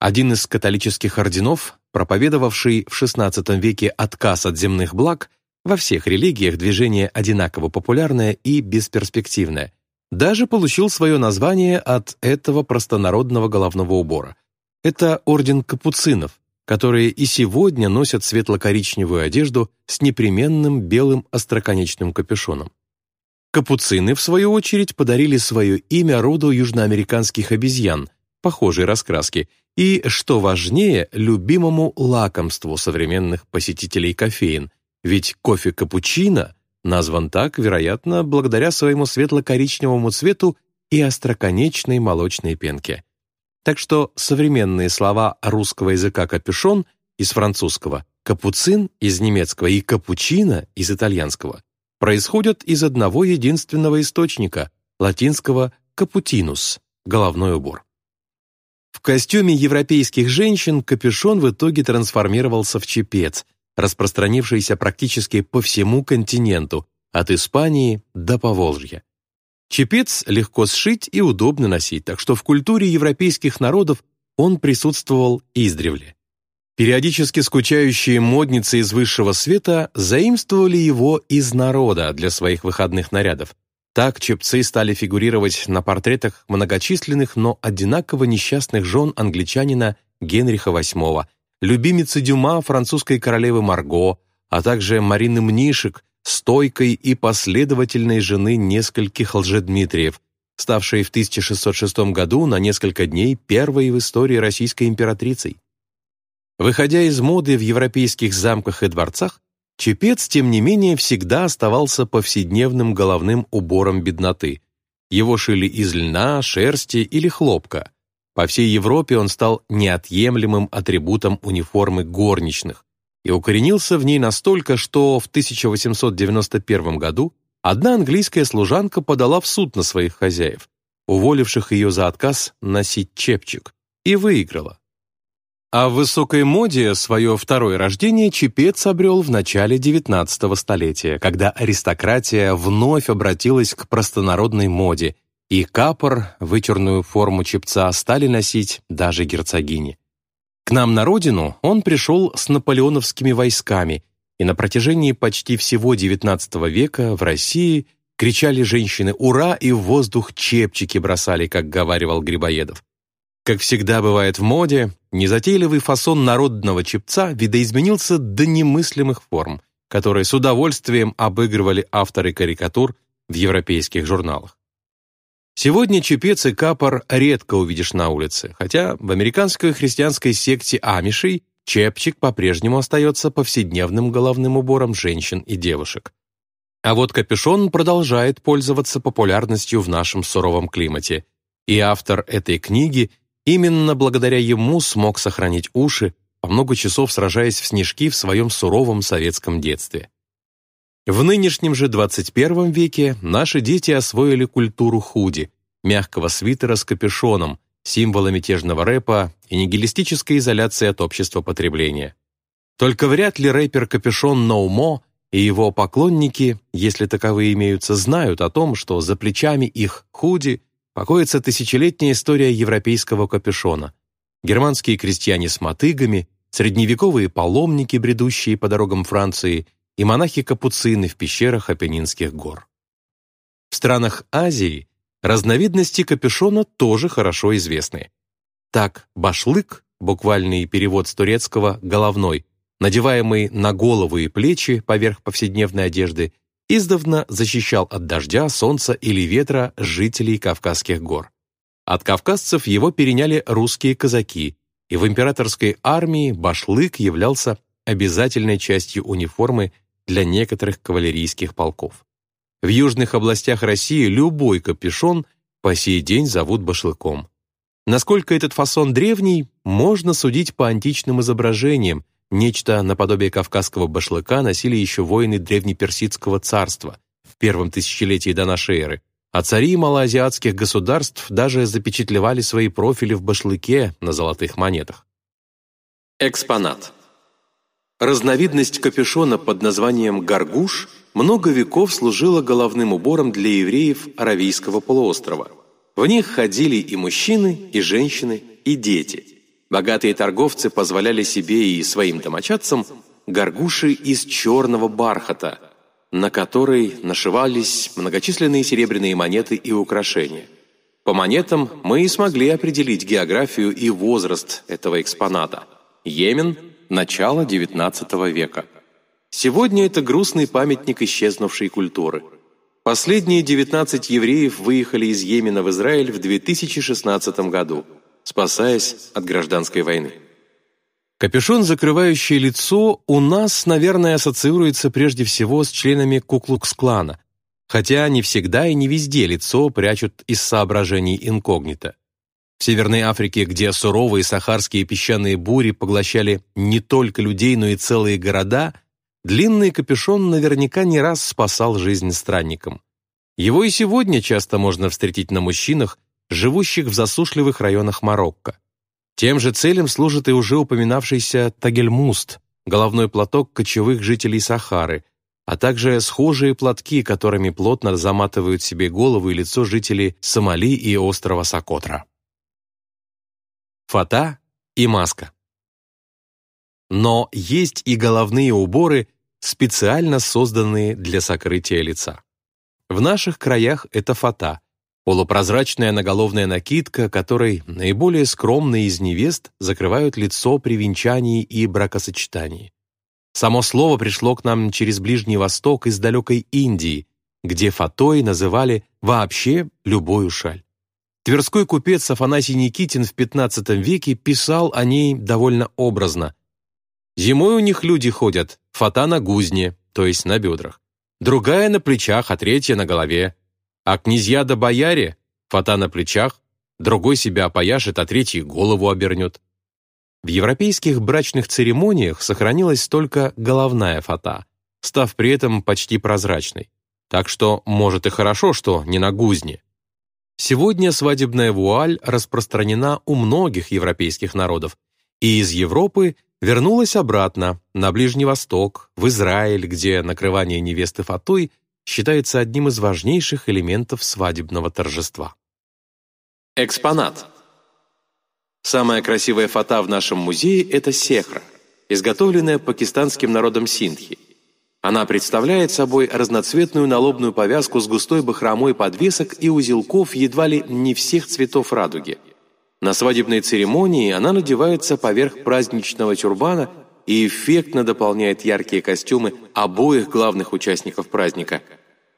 Один из католических орденов, проповедовавший в XVI веке отказ от земных благ, во всех религиях движение одинаково популярное и бесперспективное, даже получил свое название от этого простонародного головного убора. Это орден капуцинов, которые и сегодня носят светло-коричневую одежду с непременным белым остроконечным капюшоном. Капуцины, в свою очередь, подарили свое имя роду южноамериканских обезьян, похожей раскраски, и, что важнее, любимому лакомству современных посетителей кофеин, ведь кофе-капучино назван так, вероятно, благодаря своему светло-коричневому цвету и остроконечной молочной пенке. Так что современные слова русского языка «капюшон» из французского, «капуцин» из немецкого и «капучино» из итальянского происходят из одного единственного источника – латинского «капутинус» – головной убор. В костюме европейских женщин капюшон в итоге трансформировался в чепец, распространившийся практически по всему континенту, от Испании до Поволжья. Чепец легко сшить и удобно носить, так что в культуре европейских народов он присутствовал издревле. Периодически скучающие модницы из высшего света заимствовали его из народа для своих выходных нарядов. Так чепцы стали фигурировать на портретах многочисленных, но одинаково несчастных жен англичанина Генриха VIII, любимицы Дюма французской королевы Марго, а также Марины Мнишек, стойкой и последовательной жены нескольких лжедмитриев, ставшей в 1606 году на несколько дней первой в истории российской императрицей. Выходя из моды в европейских замках и дворцах, чепец, тем не менее, всегда оставался повседневным головным убором бедноты. Его шили из льна, шерсти или хлопка. По всей Европе он стал неотъемлемым атрибутом униформы горничных, и укоренился в ней настолько, что в 1891 году одна английская служанка подала в суд на своих хозяев, уволивших ее за отказ носить чепчик, и выиграла. А в высокой моде свое второе рождение чепец обрел в начале XIX столетия, когда аристократия вновь обратилась к простонародной моде, и капор, вычурную форму чепца, стали носить даже герцогини. К нам на родину он пришел с наполеоновскими войсками, и на протяжении почти всего XIX века в России кричали женщины «Ура!» и в воздух чепчики бросали, как говаривал Грибоедов. Как всегда бывает в моде, незатейливый фасон народного чепца видоизменился до немыслимых форм, которые с удовольствием обыгрывали авторы карикатур в европейских журналах. Сегодня чепец и капор редко увидишь на улице, хотя в американской христианской секте амишей чепчик по-прежнему остается повседневным головным убором женщин и девушек. А вот капюшон продолжает пользоваться популярностью в нашем суровом климате, и автор этой книги именно благодаря ему смог сохранить уши, по много часов сражаясь в снежки в своем суровом советском детстве. В нынешнем же 21 веке наши дети освоили культуру худи, мягкого свитера с капюшоном, символа мятежного рэпа и нигилистической изоляции от общества потребления. Только вряд ли рэпер Капюшон Ноумо и его поклонники, если таковые имеются, знают о том, что за плечами их худи покоится тысячелетняя история европейского капюшона. Германские крестьяне с мотыгами, средневековые паломники, бредущие по дорогам Франции – и монахи-капуцины в пещерах Апеннинских гор. В странах Азии разновидности капюшона тоже хорошо известны. Так, башлык, буквальный перевод с турецкого «головной», надеваемый на голову и плечи поверх повседневной одежды, издавна защищал от дождя, солнца или ветра жителей Кавказских гор. От кавказцев его переняли русские казаки, и в императорской армии башлык являлся обязательной частью униформы для некоторых кавалерийских полков. В южных областях России любой капюшон по сей день зовут башлыком. Насколько этот фасон древний, можно судить по античным изображениям, нечто наподобие кавказского башлыка носили еще воины древнеперсидского царства в первом тысячелетии до нашей эры, а цари малоазиатских государств даже запечатлевали свои профили в башлыке на золотых монетах. Экспонат. Разновидность капюшона под названием «гаргуш» много веков служила головным убором для евреев Аравийского полуострова. В них ходили и мужчины, и женщины, и дети. Богатые торговцы позволяли себе и своим домочадцам горгуши из черного бархата, на который нашивались многочисленные серебряные монеты и украшения. По монетам мы и смогли определить географию и возраст этого экспоната. Йемен – начала XIX века. Сегодня это грустный памятник исчезнувшей культуры. Последние 19 евреев выехали из Йемена в Израиль в 2016 году, спасаясь от гражданской войны. Капюшон, закрывающий лицо, у нас, наверное, ассоциируется прежде всего с членами Куклукс-клана, хотя не всегда и не везде лицо прячут из соображений инкогнито. В Северной Африке, где суровые сахарские песчаные бури поглощали не только людей, но и целые города, длинный капюшон наверняка не раз спасал жизнь странникам. Его и сегодня часто можно встретить на мужчинах, живущих в засушливых районах Марокко. Тем же целям служит и уже упоминавшийся тагельмуст, головной платок кочевых жителей Сахары, а также схожие платки, которыми плотно заматывают себе голову и лицо жителей Сомали и острова Сокотра фата и маска. Но есть и головные уборы, специально созданные для сокрытия лица. В наших краях это фата, полупрозрачная наголовная накидка, которой наиболее скромные из невест закрывают лицо при венчании и бракосочетании. Само слово пришло к нам через Ближний Восток из далекой Индии, где фатой называли вообще любую шаль. Тверской купец Афанасий Никитин в XV веке писал о ней довольно образно. «Зимой у них люди ходят, фата на гузне, то есть на бедрах, другая на плечах, а третья на голове. А князья да бояре, фата на плечах, другой себя опояшет, а третий голову обернет». В европейских брачных церемониях сохранилась только головная фата, став при этом почти прозрачной. Так что, может и хорошо, что не на гузне. Сегодня свадебная вуаль распространена у многих европейских народов, и из Европы вернулась обратно, на Ближний Восток, в Израиль, где накрывание невесты фатой считается одним из важнейших элементов свадебного торжества. Экспонат. Самая красивая фата в нашем музее – это сехра, изготовленная пакистанским народом синдхи. Она представляет собой разноцветную налобную повязку с густой бахромой подвесок и узелков едва ли не всех цветов радуги. На свадебной церемонии она надевается поверх праздничного тюрбана и эффектно дополняет яркие костюмы обоих главных участников праздника.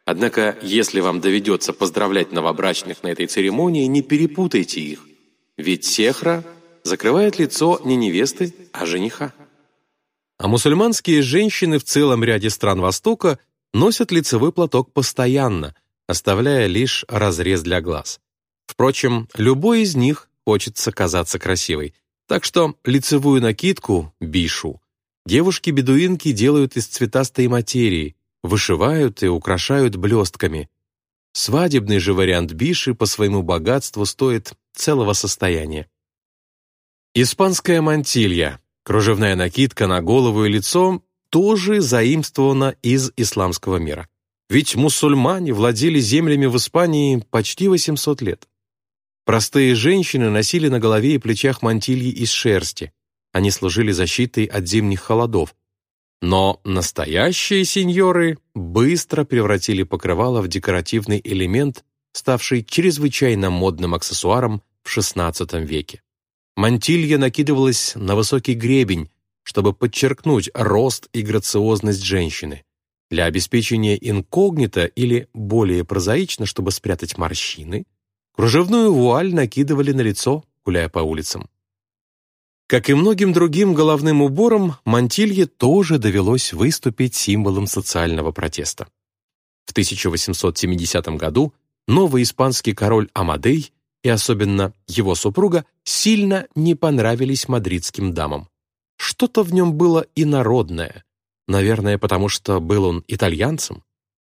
Однако, если вам доведется поздравлять новобрачных на этой церемонии, не перепутайте их, ведь сехра закрывает лицо не невесты, а жениха. А мусульманские женщины в целом ряде стран Востока носят лицевой платок постоянно, оставляя лишь разрез для глаз. Впрочем, любой из них хочется казаться красивой, так что лицевую накидку, бишу, девушки-бедуинки делают из цветастой материи, вышивают и украшают блестками. Свадебный же вариант биши по своему богатству стоит целого состояния. Испанская мантилья Кружевная накидка на голову и лицо тоже заимствована из исламского мира. Ведь мусульмане владели землями в Испании почти 800 лет. Простые женщины носили на голове и плечах мантильи из шерсти. Они служили защитой от зимних холодов. Но настоящие сеньоры быстро превратили покрывало в декоративный элемент, ставший чрезвычайно модным аксессуаром в XVI веке. Мантилья накидывалась на высокий гребень, чтобы подчеркнуть рост и грациозность женщины. Для обеспечения инкогнито или, более прозаично, чтобы спрятать морщины, кружевную вуаль накидывали на лицо, гуляя по улицам. Как и многим другим головным уборам, мантилье тоже довелось выступить символом социального протеста. В 1870 году новый испанский король Амадей и особенно его супруга, сильно не понравились мадридским дамам. Что-то в нем было инородное, наверное, потому что был он итальянцем.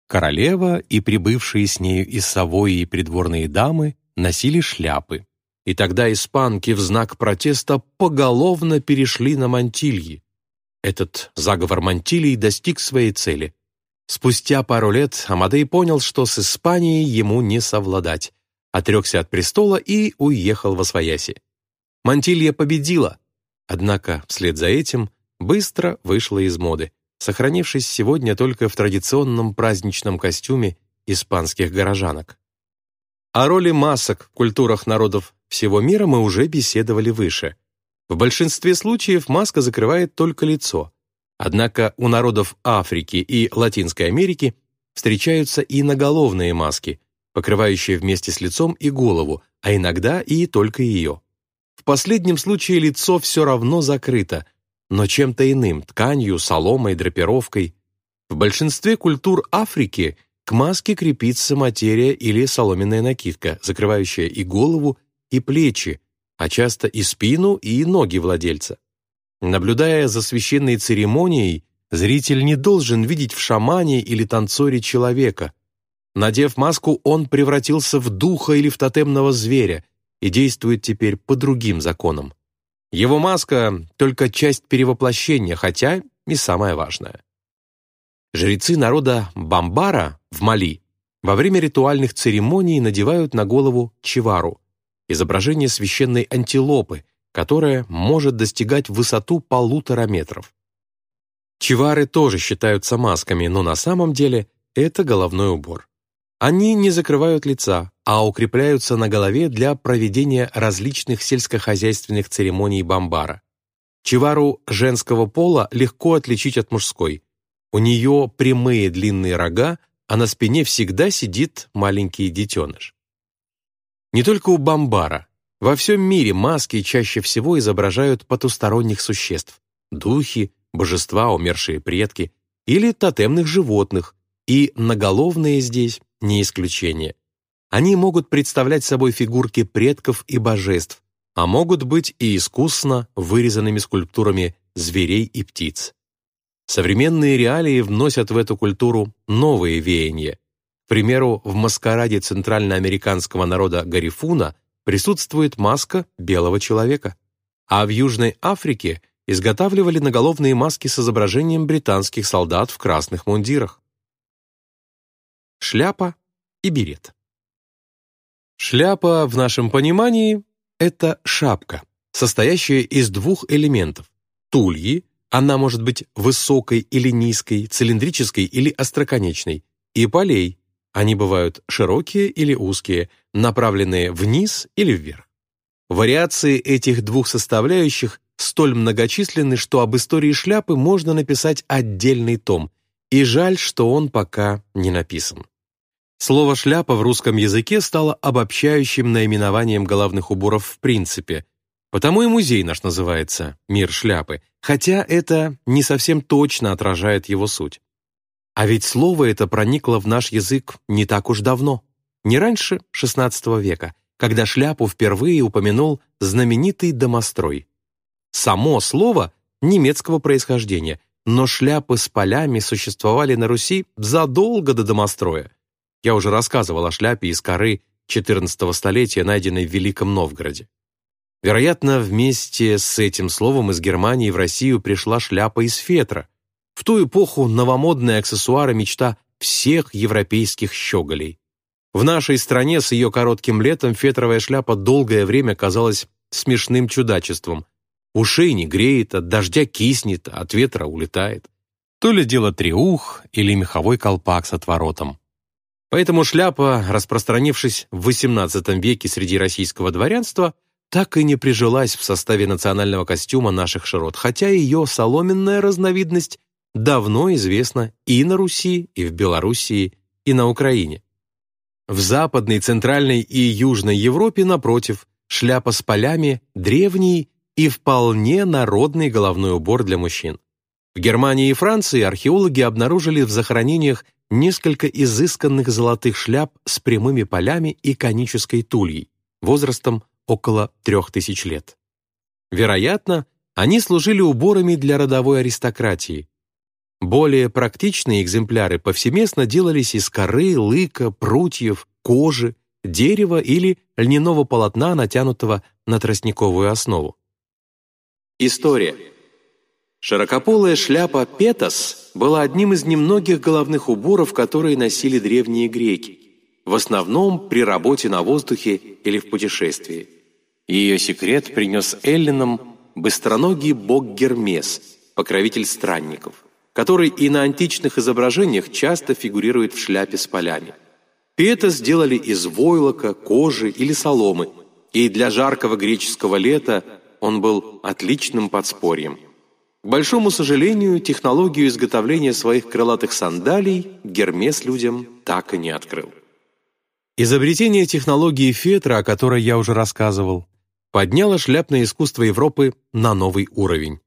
Королева и прибывшие с нею из Савойи придворные дамы носили шляпы, и тогда испанки в знак протеста поголовно перешли на мантильи. Этот заговор мантилий достиг своей цели. Спустя пару лет Амадей понял, что с Испанией ему не совладать, отрекся от престола и уехал во свояси. Мантилья победила, однако вслед за этим быстро вышла из моды, сохранившись сегодня только в традиционном праздничном костюме испанских горожанок. О роли масок в культурах народов всего мира мы уже беседовали выше. В большинстве случаев маска закрывает только лицо. Однако у народов Африки и Латинской Америки встречаются и наголовные маски, покрывающая вместе с лицом и голову, а иногда и только ее. В последнем случае лицо все равно закрыто, но чем-то иным, тканью, соломой, драпировкой. В большинстве культур Африки к маске крепится материя или соломенная накидка, закрывающая и голову, и плечи, а часто и спину, и ноги владельца. Наблюдая за священной церемонией, зритель не должен видеть в шамане или танцоре человека, Надев маску, он превратился в духа или в тотемного зверя и действует теперь по другим законам. Его маска — только часть перевоплощения, хотя и самое важное. Жрецы народа Бамбара в Мали во время ритуальных церемоний надевают на голову чивару, изображение священной антилопы, которая может достигать высоту полутора метров. Чивары тоже считаются масками, но на самом деле это головной убор. Они не закрывают лица, а укрепляются на голове для проведения различных сельскохозяйственных церемоний бамбара. Чивару женского пола легко отличить от мужской. У нее прямые длинные рога, а на спине всегда сидит маленький детеныш. Не только у бамбара. Во всем мире маски чаще всего изображают потусторонних существ – духи, божества, умершие предки или тотемных животных, и наголовные здесь не исключение. Они могут представлять собой фигурки предков и божеств, а могут быть и искусно вырезанными скульптурами зверей и птиц. Современные реалии вносят в эту культуру новые веяния. К примеру, в маскараде центральноамериканского народа Гарифуна присутствует маска белого человека, а в Южной Африке изготавливали наголовные маски с изображением британских солдат в красных мундирах. Шляпа и берет. Шляпа в нашем понимании – это шапка, состоящая из двух элементов – тульи, она может быть высокой или низкой, цилиндрической или остроконечной, и полей, они бывают широкие или узкие, направленные вниз или вверх. Вариации этих двух составляющих столь многочисленны, что об истории шляпы можно написать отдельный том, и жаль, что он пока не написан. Слово «шляпа» в русском языке стало обобщающим наименованием головных уборов в принципе, потому и музей наш называется «Мир шляпы», хотя это не совсем точно отражает его суть. А ведь слово это проникло в наш язык не так уж давно, не раньше XVI века, когда шляпу впервые упомянул знаменитый домострой. Само слово немецкого происхождения, но шляпы с полями существовали на Руси задолго до домостроя. Я уже рассказывал о шляпе из коры XIV столетия, найденной в Великом Новгороде. Вероятно, вместе с этим словом из Германии в Россию пришла шляпа из фетра. В ту эпоху новомодные аксессуары – мечта всех европейских щеголей. В нашей стране с ее коротким летом фетровая шляпа долгое время казалась смешным чудачеством. Ушей не греет, от дождя киснет, от ветра улетает. То ли дело триух или меховой колпак с отворотом. Поэтому шляпа, распространившись в XVIII веке среди российского дворянства, так и не прижилась в составе национального костюма наших широт, хотя ее соломенная разновидность давно известна и на Руси, и в Белоруссии, и на Украине. В Западной, Центральной и Южной Европе, напротив, шляпа с полями – древний и вполне народный головной убор для мужчин. В Германии и Франции археологи обнаружили в захоронениях несколько изысканных золотых шляп с прямыми полями и конической тульей, возрастом около трех тысяч лет. Вероятно, они служили уборами для родовой аристократии. Более практичные экземпляры повсеместно делались из коры, лыка, прутьев, кожи, дерева или льняного полотна, натянутого на тростниковую основу. История. Широкополая шляпа петас была одним из немногих головных уборов, которые носили древние греки, в основном при работе на воздухе или в путешествии. Ее секрет принес эллинам быстроногий бог Гермес, покровитель странников, который и на античных изображениях часто фигурирует в шляпе с полями. Петас сделали из войлока, кожи или соломы, и для жаркого греческого лета он был отличным подспорьем – к большому сожалению, технологию изготовления своих крылатых сандалий Гермес людям так и не открыл. Изобретение технологии фетра, о которой я уже рассказывал, подняло шляпное искусство Европы на новый уровень.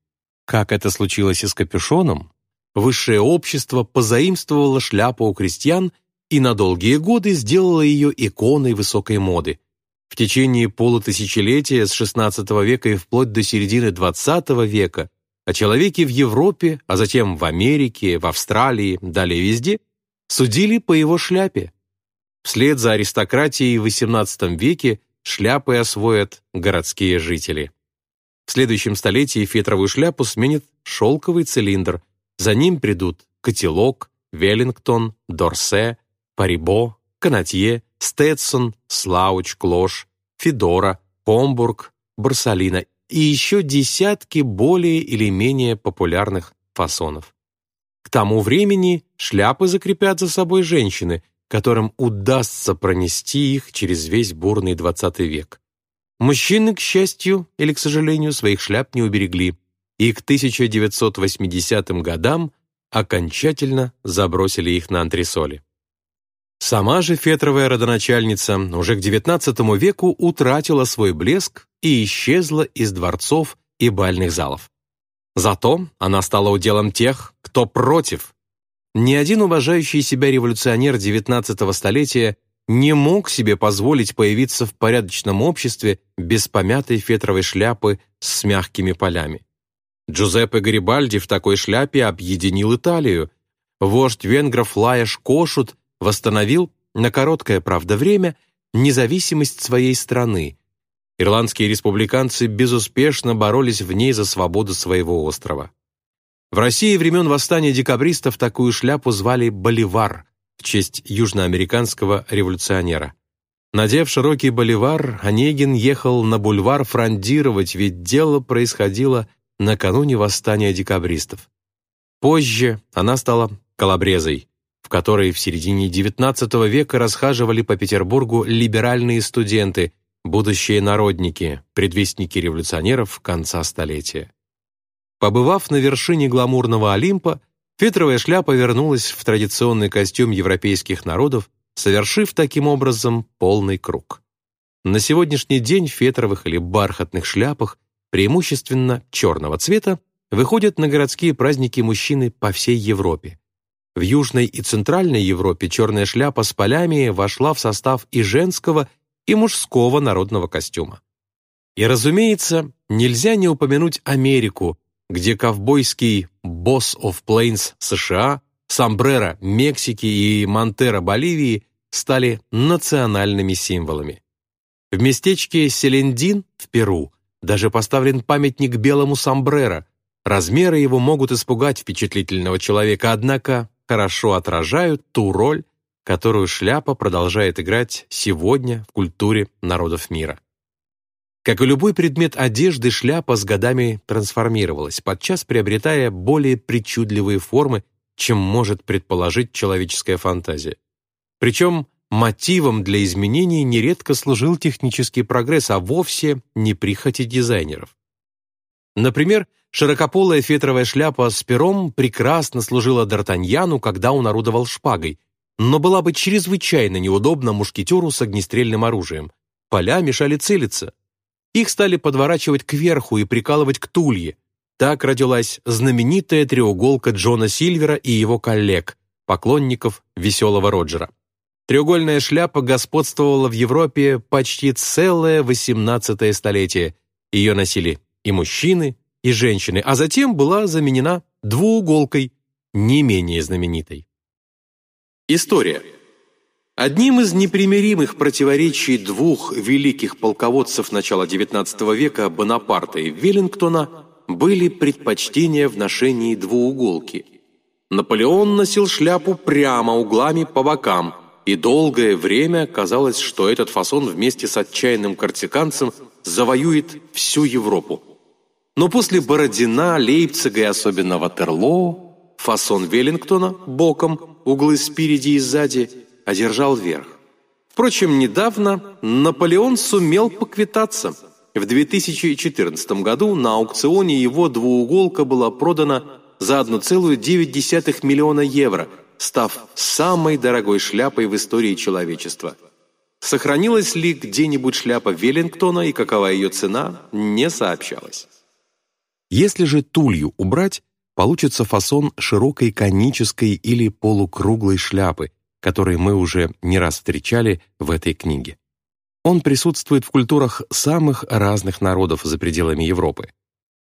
Как это случилось и с капюшоном, высшее общество позаимствовало шляпу у крестьян и на долгие годы сделало ее иконой высокой моды. В течение полутысячелетия с XVI века и вплоть до середины XX века о человеке в Европе, а затем в Америке, в Австралии, далее везде, судили по его шляпе. Вслед за аристократией в XVIII веке шляпы освоят городские жители. В следующем столетии фетровую шляпу сменит шелковый цилиндр, за ним придут котелок, Веллингтон, Дорсе, Парибо, Канатье, Стетсон, Слауч, Клош, Федора, Помбург, Барсалина и еще десятки более или менее популярных фасонов. К тому времени шляпы закрепят за собой женщины, которым удастся пронести их через весь бурный XX век. Мужчины, к счастью или к сожалению, своих шляп не уберегли, и к 1980 годам окончательно забросили их на антресоли. Сама же фетровая родоначальница уже к XIX веку утратила свой блеск и исчезла из дворцов и бальных залов. Зато она стала уделом тех, кто против. Ни один уважающий себя революционер XIX столетия не мог себе позволить появиться в порядочном обществе без помятой фетровой шляпы с мягкими полями. Джузеппе Гарибальди в такой шляпе объединил Италию. Вождь венгров Лаеш Кошут восстановил на короткое, правда, время независимость своей страны, Ирландские республиканцы безуспешно боролись в ней за свободу своего острова. В России времен восстания декабристов такую шляпу звали «боливар», в честь южноамериканского революционера. Надев широкий боливар, Онегин ехал на бульвар фрондировать, ведь дело происходило накануне восстания декабристов. Позже она стала колобрезой, в которой в середине XIX века расхаживали по Петербургу либеральные студенты, будущие народники, предвестники революционеров конца столетия. Побывав на вершине гламурного Олимпа, фетровая шляпа вернулась в традиционный костюм европейских народов, совершив таким образом полный круг. На сегодняшний день в фетровых или бархатных шляпах, преимущественно черного цвета, выходят на городские праздники мужчины по всей Европе. В Южной и Центральной Европе черная шляпа с полями вошла в состав и женского, и мужского народного костюма. И, разумеется, нельзя не упомянуть Америку, где ковбойский «Boss of Plains» США, сомбреро Мексики и Монтера Боливии стали национальными символами. В местечке Селендин в Перу даже поставлен памятник белому сомбреро. Размеры его могут испугать впечатлительного человека, однако хорошо отражают ту роль, которую шляпа продолжает играть сегодня в культуре народов мира. Как и любой предмет одежды, шляпа с годами трансформировалась, подчас приобретая более причудливые формы, чем может предположить человеческая фантазия. Причем мотивом для изменений нередко служил технический прогресс, а вовсе не прихоти дизайнеров. Например, широкополая фетровая шляпа с пером прекрасно служила Д'Артаньяну, когда он орудовал шпагой, но была бы чрезвычайно неудобна мушкетеру с огнестрельным оружием. Поля мешали целиться. Их стали подворачивать кверху и прикалывать к тулье. Так родилась знаменитая треуголка Джона Сильвера и его коллег, поклонников веселого Роджера. Треугольная шляпа господствовала в Европе почти целое XVIII столетие. Ее носили и мужчины, и женщины, а затем была заменена двууголкой, не менее знаменитой. История. Одним из непримиримых противоречий двух великих полководцев начала XIX века Бонапарта и Веллингтона были предпочтения в ношении двууголки. Наполеон носил шляпу прямо углами по бокам – и долгое время казалось, что этот фасон вместе с отчаянным кортиканцем завоюет всю Европу. Но после Бородина, Лейпцига и особенно Ватерлоо, фасон Веллингтона боком, углы спереди и сзади, одержал верх. Впрочем, недавно Наполеон сумел поквитаться. В 2014 году на аукционе его двууголка была продана за 1,9 миллиона евро – став самой дорогой шляпой в истории человечества. Сохранилась ли где-нибудь шляпа Веллингтона и какова ее цена, не сообщалось. Если же тулью убрать, получится фасон широкой конической или полукруглой шляпы, который мы уже не раз встречали в этой книге. Он присутствует в культурах самых разных народов за пределами Европы.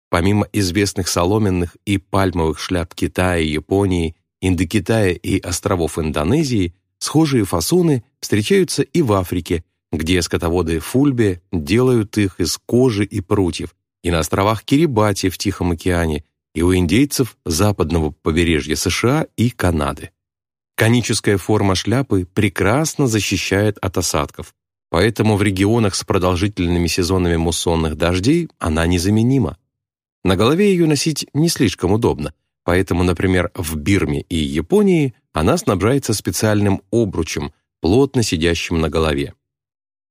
Помимо известных соломенных и пальмовых шляп Китая, Японии Индокитая и островов Индонезии схожие фасоны встречаются и в Африке, где скотоводы Фульбе делают их из кожи и прутьев, и на островах Кирибати в Тихом океане, и у индейцев западного побережья США и Канады. Коническая форма шляпы прекрасно защищает от осадков, поэтому в регионах с продолжительными сезонами муссонных дождей она незаменима. На голове ее носить не слишком удобно, Поэтому, например, в Бирме и Японии она снабжается специальным обручем, плотно сидящим на голове.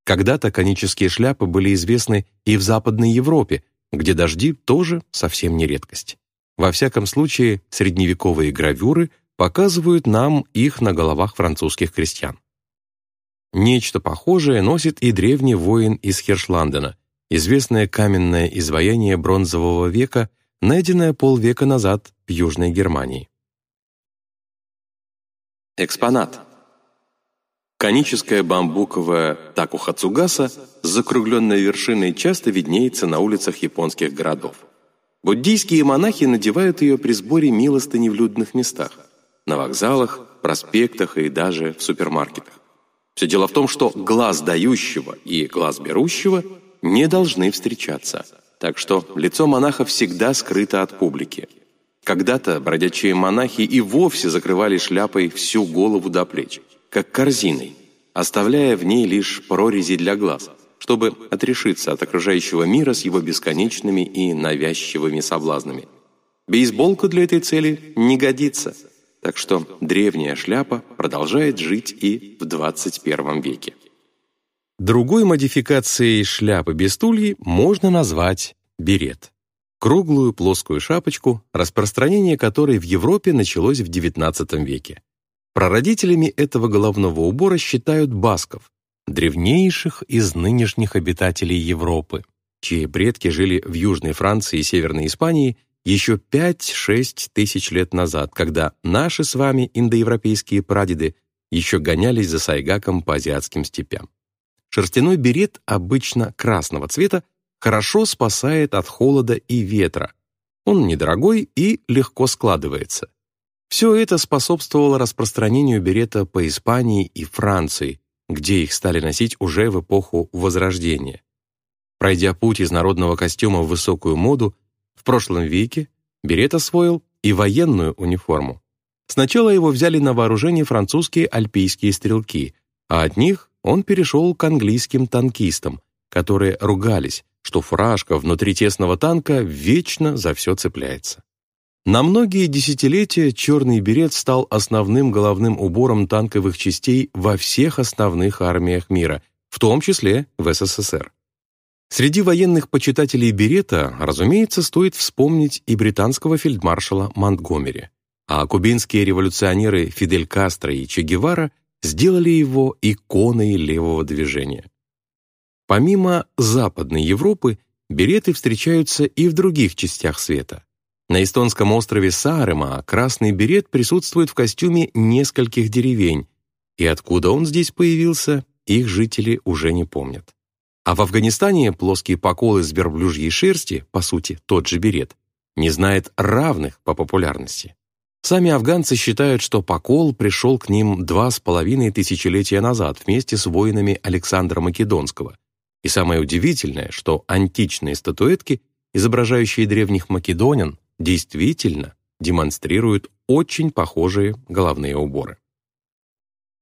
Когда-то конические шляпы были известны и в Западной Европе, где дожди тоже совсем не редкость. Во всяком случае, средневековые гравюры показывают нам их на головах французских крестьян. Нечто похожее носит и древний воин из Хершландена, известное каменное изваяние бронзового века – найденная полвека назад в Южной Германии. Экспонат. Коническая бамбуковая такухацугаса с закругленной вершиной часто виднеется на улицах японских городов. Буддийские монахи надевают ее при сборе милостыни в людных местах, на вокзалах, проспектах и даже в супермаркетах. Все дело в том, что глаз дающего и глаз берущего не должны встречаться – так что лицо монаха всегда скрыто от публики. Когда-то бродячие монахи и вовсе закрывали шляпой всю голову до плеч, как корзиной, оставляя в ней лишь прорези для глаз, чтобы отрешиться от окружающего мира с его бесконечными и навязчивыми соблазнами. Бейсболка для этой цели не годится, так что древняя шляпа продолжает жить и в 21 веке. Другой модификацией шляпы без тульи можно назвать берет. Круглую плоскую шапочку, распространение которой в Европе началось в XIX веке. Прародителями этого головного убора считают басков, древнейших из нынешних обитателей Европы, чьи предки жили в Южной Франции и Северной Испании еще 5-6 тысяч лет назад, когда наши с вами индоевропейские прадеды еще гонялись за сайгаком по азиатским степям. Шерстяной берет, обычно красного цвета, хорошо спасает от холода и ветра. Он недорогой и легко складывается. Все это способствовало распространению берета по Испании и Франции, где их стали носить уже в эпоху Возрождения. Пройдя путь из народного костюма в высокую моду, в прошлом веке берет освоил и военную униформу. Сначала его взяли на вооружение французские альпийские стрелки, а от них он перешел к английским танкистам, которые ругались, что фуражка внутри тесного танка вечно за все цепляется. На многие десятилетия черный берет стал основным головным убором танковых частей во всех основных армиях мира, в том числе в СССР. Среди военных почитателей берета, разумеется, стоит вспомнить и британского фельдмаршала Монтгомери, а кубинские революционеры Фидель Кастро и Че Гевара сделали его иконой левого движения. Помимо Западной Европы, береты встречаются и в других частях света. На эстонском острове Саарема красный берет присутствует в костюме нескольких деревень, и откуда он здесь появился, их жители уже не помнят. А в Афганистане плоский покол из верблюжьей шерсти, по сути, тот же берет, не знает равных по популярности. Сами афганцы считают, что покол пришел к ним два с половиной тысячелетия назад вместе с воинами Александра Македонского. И самое удивительное, что античные статуэтки, изображающие древних македонян, действительно демонстрируют очень похожие головные уборы.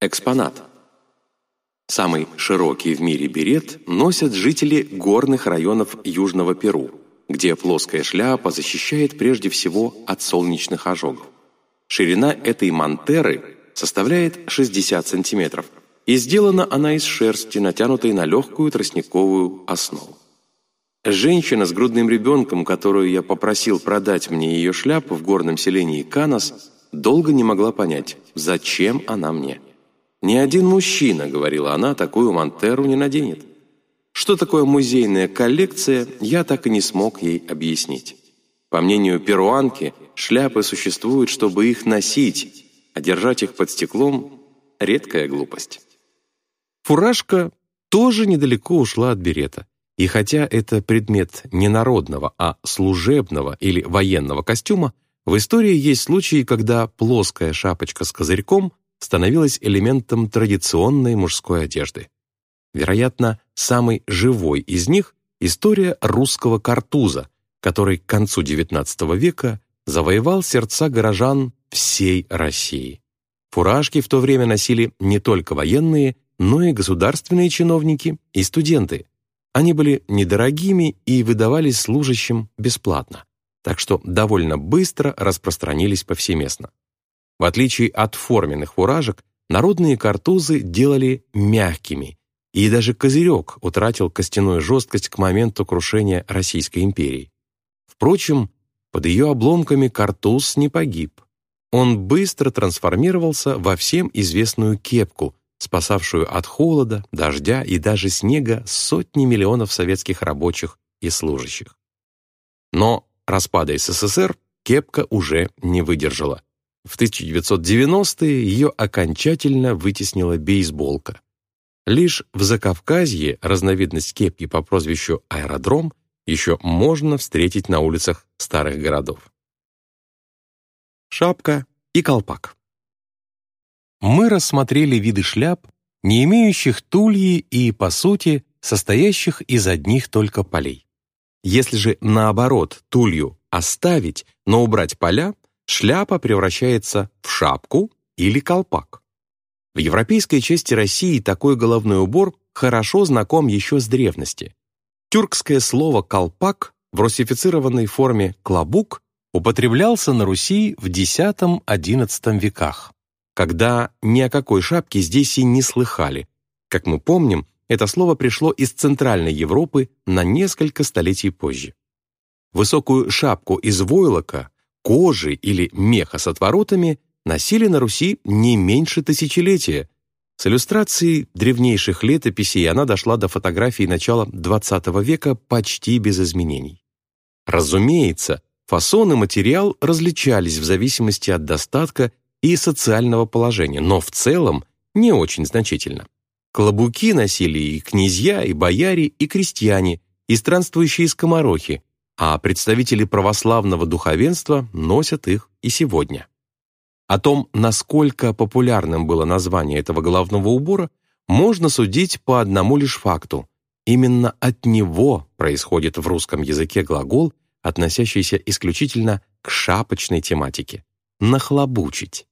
Экспонат. Самый широкий в мире берет носят жители горных районов Южного Перу, где плоская шляпа защищает прежде всего от солнечных ожогов. Ширина этой мантеры составляет 60 сантиметров, и сделана она из шерсти, натянутой на легкую тростниковую основу. Женщина с грудным ребенком, которую я попросил продать мне ее шляпу в горном селении Канас, долго не могла понять, зачем она мне. «Ни один мужчина, — говорила она, — такую мантеру не наденет». Что такое музейная коллекция, я так и не смог ей объяснить. По мнению перуанки, шляпы существуют, чтобы их носить, а держать их под стеклом — редкая глупость. Фуражка тоже недалеко ушла от берета. И хотя это предмет не народного, а служебного или военного костюма, в истории есть случаи, когда плоская шапочка с козырьком становилась элементом традиционной мужской одежды. Вероятно, самый живой из них — история русского картуза, который к концу XIX века завоевал сердца горожан всей России. Фуражки в то время носили не только военные, но и государственные чиновники и студенты. Они были недорогими и выдавались служащим бесплатно, так что довольно быстро распространились повсеместно. В отличие от форменных фуражек, народные картузы делали мягкими, и даже козырек утратил костяную жесткость к моменту крушения Российской империи. Впрочем, под ее обломками картуз не погиб. Он быстро трансформировался во всем известную кепку, спасавшую от холода, дождя и даже снега сотни миллионов советских рабочих и служащих. Но распада СССР кепка уже не выдержала. В 1990-е ее окончательно вытеснила бейсболка. Лишь в Закавказье разновидность кепки по прозвищу «Аэродром» еще можно встретить на улицах старых городов. Шапка и колпак. Мы рассмотрели виды шляп, не имеющих тульи и, по сути, состоящих из одних только полей. Если же, наоборот, тулью оставить, но убрать поля, шляпа превращается в шапку или колпак. В европейской части России такой головной убор хорошо знаком еще с древности. Тюркское слово «колпак» в русифицированной форме «клобук» употреблялся на Руси в X-XI веках, когда ни о какой шапке здесь и не слыхали. Как мы помним, это слово пришло из Центральной Европы на несколько столетий позже. Высокую шапку из войлока, кожи или меха с отворотами носили на Руси не меньше тысячелетия. С иллюстрацией древнейших летописей она дошла до фотографий начала XX века почти без изменений. Разумеется, фасон и материал различались в зависимости от достатка и социального положения, но в целом не очень значительно. Клобуки носили и князья, и бояре, и крестьяне, и странствующие скоморохи, а представители православного духовенства носят их и сегодня. О том, насколько популярным было название этого головного убора, можно судить по одному лишь факту. Именно от него происходит в русском языке глагол, относящийся исключительно к шапочной тематике – нахлобучить.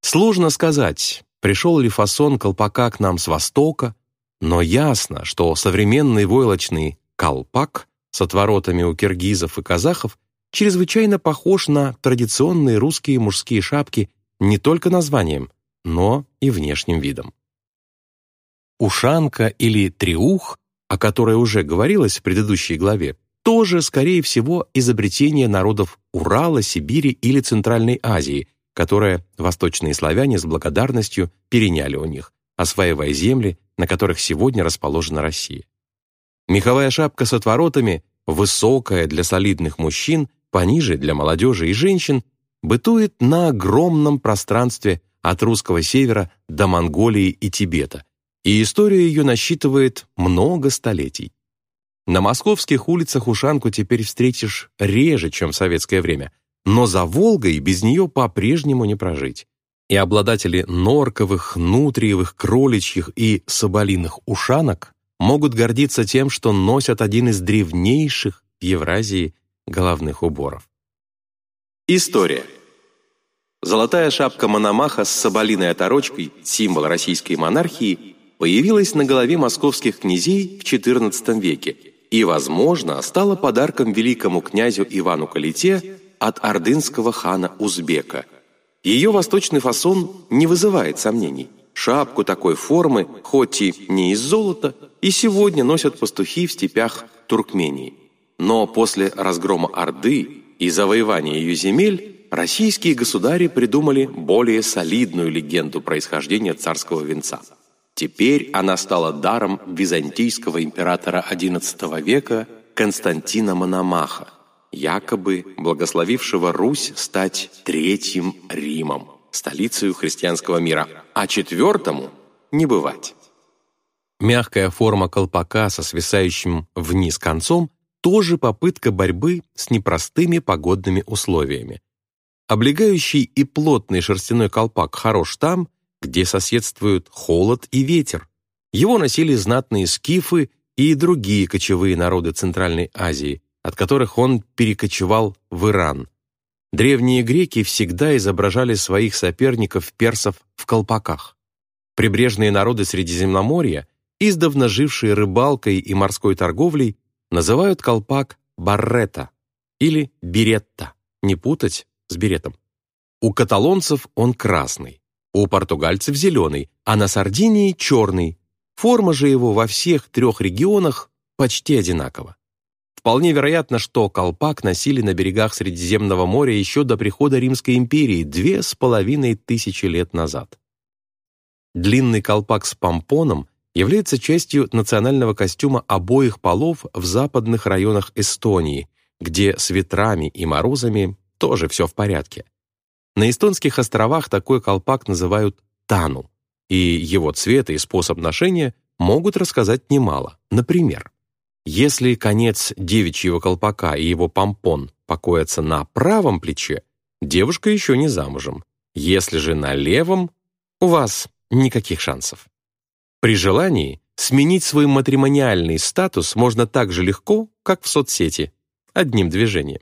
Сложно сказать, пришел ли фасон колпака к нам с Востока, но ясно, что современный войлочный колпак с отворотами у киргизов и казахов чрезвычайно похож на традиционные русские мужские шапки не только названием, но и внешним видом. Ушанка или триух, о которой уже говорилось в предыдущей главе, тоже, скорее всего, изобретение народов Урала, Сибири или Центральной Азии, которое восточные славяне с благодарностью переняли у них, осваивая земли, на которых сегодня расположена Россия. Меховая шапка с отворотами, высокая для солидных мужчин, пониже для молодежи и женщин, бытует на огромном пространстве от русского севера до Монголии и Тибета, и история ее насчитывает много столетий. На московских улицах ушанку теперь встретишь реже, чем в советское время – но за Волгой без нее по-прежнему не прожить. И обладатели норковых, нутриевых, кроличьих и соболиных ушанок могут гордиться тем, что носят один из древнейших в Евразии головных уборов. История. Золотая шапка Мономаха с соболиной оторочкой, символ российской монархии, появилась на голове московских князей в XIV веке и, возможно, стала подарком великому князю Ивану Калите от ордынского хана Узбека. Ее восточный фасон не вызывает сомнений. Шапку такой формы, хоть и не из золота, и сегодня носят пастухи в степях Туркмении. Но после разгрома Орды и завоевания ее земель российские государи придумали более солидную легенду происхождения царского венца. Теперь она стала даром византийского императора XI века Константина Мономаха, якобы благословившего Русь стать Третьим Римом, столицей христианского мира, а четвертому – не бывать. Мягкая форма колпака со свисающим вниз концом тоже попытка борьбы с непростыми погодными условиями. Облегающий и плотный шерстяной колпак хорош там, где соседствуют холод и ветер. Его носили знатные скифы и другие кочевые народы Центральной Азии, от которых он перекочевал в Иран. Древние греки всегда изображали своих соперников персов в колпаках. Прибрежные народы Средиземноморья, издавна жившие рыбалкой и морской торговлей, называют колпак баррета или беретта, не путать с беретом. У каталонцев он красный, у португальцев зеленый, а на Сардинии черный. Форма же его во всех трех регионах почти одинакова. Вполне вероятно, что колпак носили на берегах Средиземного моря еще до прихода Римской империи две с половиной тысячи лет назад. Длинный колпак с помпоном является частью национального костюма обоих полов в западных районах Эстонии, где с ветрами и морозами тоже все в порядке. На эстонских островах такой колпак называют тану, и его цвет и способ ношения могут рассказать немало. Например, если конец девичьего колпака и его помпон покоятся на правом плече, девушка еще не замужем. Если же на левом, у вас никаких шансов. При желании сменить свой матримониальный статус можно так же легко, как в соцсети, одним движением.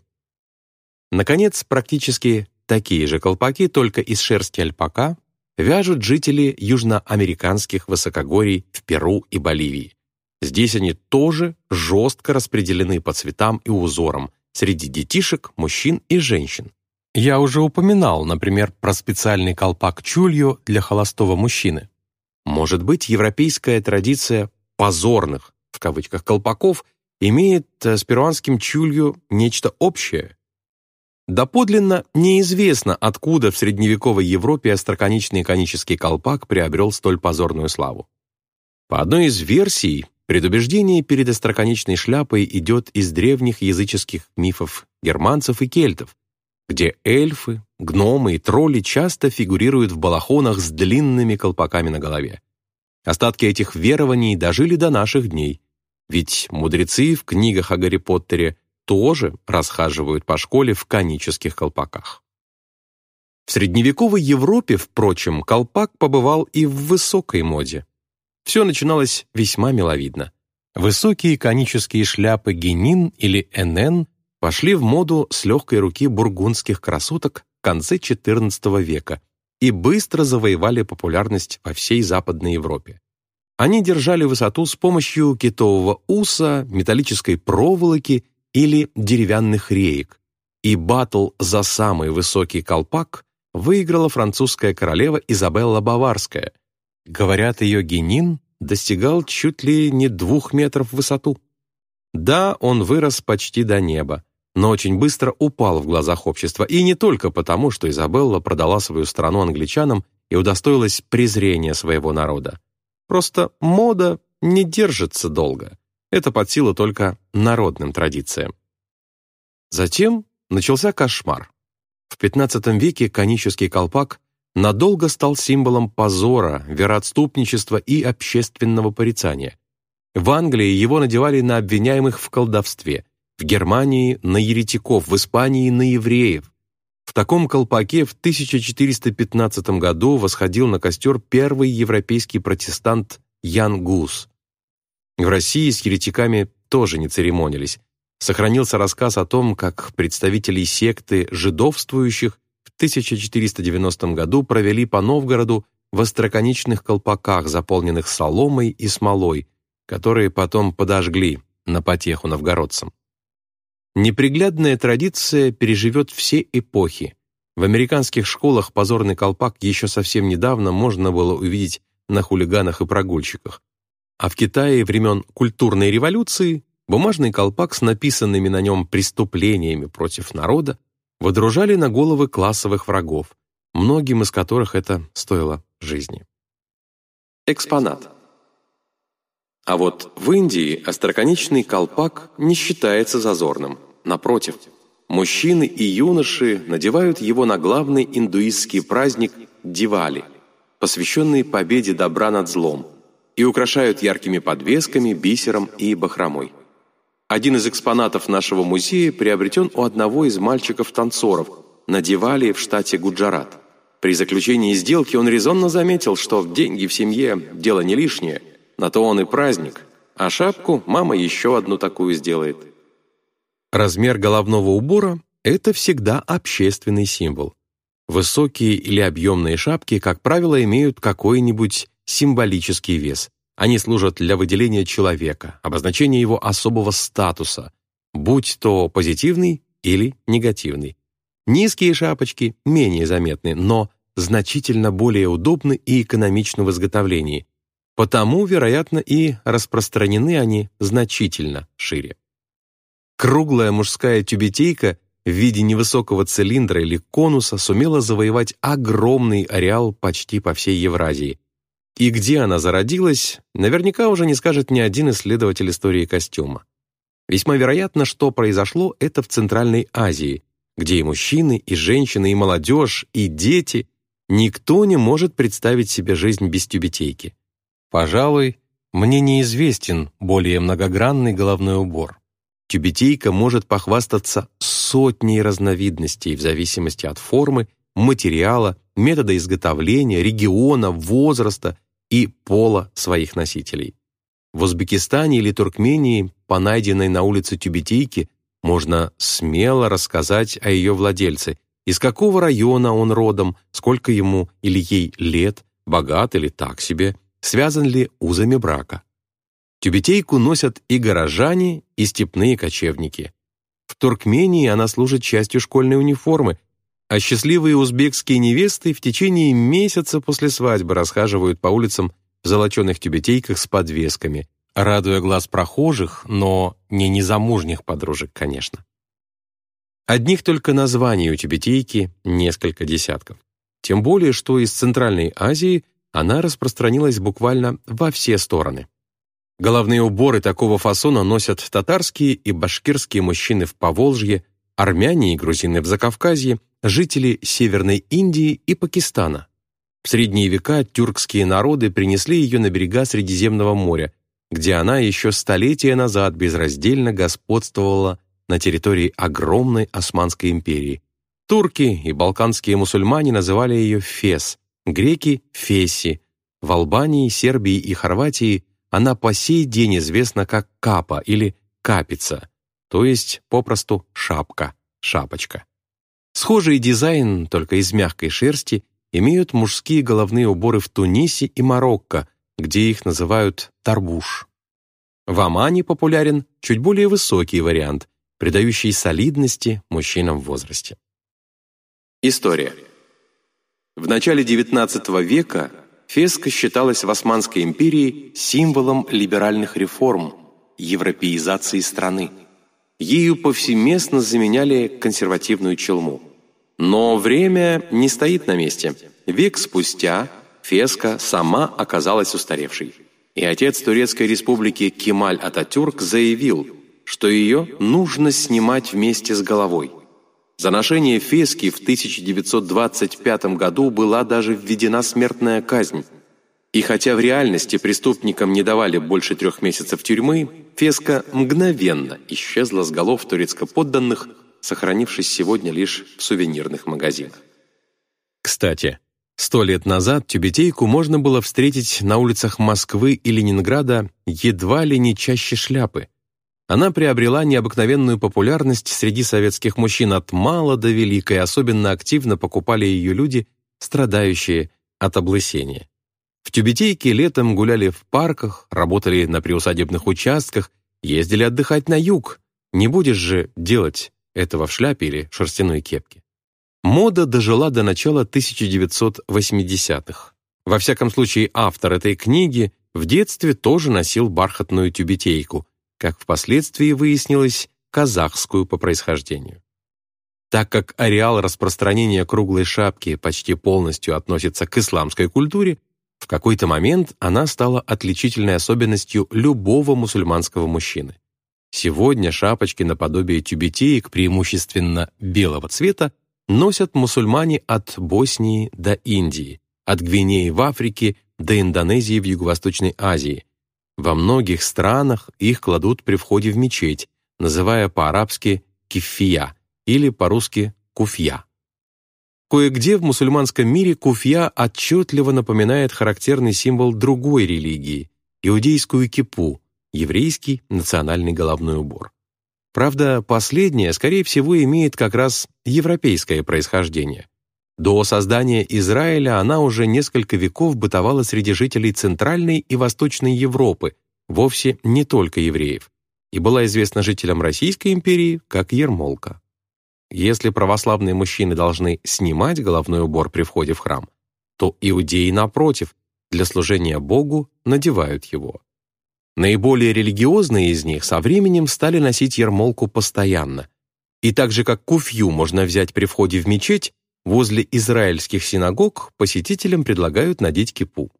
Наконец, практически такие же колпаки, только из шерсти альпака, вяжут жители южноамериканских высокогорий в Перу и Боливии. Здесь они тоже жестко распределены по цветам и узорам среди детишек, мужчин и женщин. Я уже упоминал, например, про специальный колпак чулью для холостого мужчины. Может быть, европейская традиция «позорных» в кавычках колпаков имеет э, с перуанским чулью нечто общее. Доподлинно неизвестно, откуда в средневековой Европе остроконечный конический колпак приобрел столь позорную славу. По одной из версий, предубеждение перед остроконечной шляпой идет из древних языческих мифов германцев и кельтов, где эльфы, гномы и тролли часто фигурируют в балахонах с длинными колпаками на голове. Остатки этих верований дожили до наших дней, ведь мудрецы в книгах о Гарри Поттере тоже расхаживают по школе в конических колпаках. В средневековой Европе, впрочем, колпак побывал и в высокой моде. Все начиналось весьма миловидно. Высокие конические шляпы генин или энен пошли в моду с легкой руки бургундских красоток в конце XIV века и быстро завоевали популярность во всей Западной Европе. Они держали высоту с помощью китового уса, металлической проволоки или деревянных реек, и батл за самый высокий колпак выиграла французская королева Изабелла Баварская. Говорят, ее генин достигал чуть ли не двух метров в высоту. Да, он вырос почти до неба, но очень быстро упал в глазах общества, и не только потому, что Изабелла продала свою страну англичанам и удостоилась презрения своего народа. Просто мода не держится долго. Это под силу только народным традициям. Затем начался кошмар. В XV веке конический колпак надолго стал символом позора, вероотступничества и общественного порицания. В Англии его надевали на обвиняемых в колдовстве, в Германии — на еретиков, в Испании — на евреев. В таком колпаке в 1415 году восходил на костер первый европейский протестант Ян Гус. В России с еретиками тоже не церемонились. Сохранился рассказ о том, как представители секты жидовствующих в 1490 году провели по Новгороду в остроконечных колпаках, заполненных соломой и смолой, которые потом подожгли на потеху новгородцам. Неприглядная традиция переживет все эпохи. В американских школах позорный колпак еще совсем недавно можно было увидеть на хулиганах и прогульщиках. А в Китае времен культурной революции бумажный колпак с написанными на нем преступлениями против народа водружали на головы классовых врагов, многим из которых это стоило жизни. Экспонат. А вот в Индии остроконечный колпак не считается зазорным. Напротив, мужчины и юноши надевают его на главный индуистский праздник Дивали, посвященный победе добра над злом, и украшают яркими подвесками, бисером и бахромой. Один из экспонатов нашего музея приобретен у одного из мальчиков-танцоров на Дивали в штате Гуджарат. При заключении сделки он резонно заметил, что деньги в семье – дело не лишнее, на то он и праздник, а шапку мама еще одну такую сделает – Размер головного убора – это всегда общественный символ. Высокие или объемные шапки, как правило, имеют какой-нибудь символический вес. Они служат для выделения человека, обозначения его особого статуса, будь то позитивный или негативный. Низкие шапочки менее заметны, но значительно более удобны и экономичны в изготовлении. Потому, вероятно, и распространены они значительно шире. Круглая мужская тюбетейка в виде невысокого цилиндра или конуса сумела завоевать огромный ареал почти по всей Евразии. И где она зародилась, наверняка уже не скажет ни один исследователь истории костюма. Весьма вероятно, что произошло это в Центральной Азии, где и мужчины, и женщины, и молодежь, и дети никто не может представить себе жизнь без тюбетейки. Пожалуй, мне неизвестен более многогранный головной убор. Тюбетейка может похвастаться сотней разновидностей в зависимости от формы, материала, метода изготовления, региона, возраста и пола своих носителей. В Узбекистане или Туркмении по найденной на улице тюбетейке можно смело рассказать о ее владельце, из какого района он родом, сколько ему или ей лет, богат или так себе, связан ли узами брака. Тюбетейку носят и горожане, и степные кочевники. В Туркмении она служит частью школьной униформы, а счастливые узбекские невесты в течение месяца после свадьбы расхаживают по улицам в золоченых тюбетейках с подвесками, радуя глаз прохожих, но не незамужних подружек, конечно. Одних только названий у тюбетейки несколько десятков. Тем более, что из Центральной Азии она распространилась буквально во все стороны. Головные уборы такого фасона носят татарские и башкирские мужчины в Поволжье, армяне и грузины в Закавказье, жители Северной Индии и Пакистана. В средние века тюркские народы принесли ее на берега Средиземного моря, где она еще столетия назад безраздельно господствовала на территории огромной Османской империи. Турки и балканские мусульмане называли ее Фес, греки — Феси. В Албании, Сербии и Хорватии она по сей день известна как капа или капица, то есть попросту шапка, шапочка. Схожий дизайн, только из мягкой шерсти, имеют мужские головные уборы в Тунисе и Марокко, где их называют тарбуш. В Омане популярен чуть более высокий вариант, придающий солидности мужчинам в возрасте. История. В начале XIX века Феска считалась в Османской империи символом либеральных реформ, европеизации страны. Ею повсеместно заменяли консервативную челму. Но время не стоит на месте. Век спустя Феска сама оказалась устаревшей. И отец Турецкой республики Кемаль Ататюрк заявил, что ее нужно снимать вместе с головой. За ношение фески в 1925 году была даже введена смертная казнь. И хотя в реальности преступникам не давали больше трех месяцев тюрьмы, феска мгновенно исчезла с голов турецко-подданных, сохранившись сегодня лишь в сувенирных магазинах. Кстати, Сто лет назад тюбетейку можно было встретить на улицах Москвы и Ленинграда едва ли не чаще шляпы. Она приобрела необыкновенную популярность среди советских мужчин от мала до велика, и особенно активно покупали ее люди, страдающие от облысения. В тюбетейке летом гуляли в парках, работали на приусадебных участках, ездили отдыхать на юг. Не будешь же делать этого в шляпе или шерстяной кепке. Мода дожила до начала 1980-х. Во всяком случае, автор этой книги в детстве тоже носил бархатную тюбетейку, как впоследствии выяснилось, казахскую по происхождению. Так как ареал распространения круглой шапки почти полностью относится к исламской культуре, в какой-то момент она стала отличительной особенностью любого мусульманского мужчины. Сегодня шапочки наподобие тюбетеек преимущественно белого цвета носят мусульмане от Боснии до Индии, от Гвинеи в Африке до Индонезии в Юго-Восточной Азии. Во многих странах их кладут при входе в мечеть, называя по-арабски кифия или по-русски куфья. Кое-где в мусульманском мире куфья отчетливо напоминает характерный символ другой религии – иудейскую кипу, еврейский национальный головной убор. Правда, последнее, скорее всего, имеет как раз европейское происхождение. До создания Израиля она уже несколько веков бытовала среди жителей Центральной и Восточной Европы, вовсе не только евреев, и была известна жителям Российской империи как ермолка. Если православные мужчины должны снимать головной убор при входе в храм, то иудеи, напротив, для служения Богу надевают его. Наиболее религиозные из них со временем стали носить ермолку постоянно. И так же, как куфью можно взять при входе в мечеть, возле израильских синагог посетителям предлагают надеть кипу.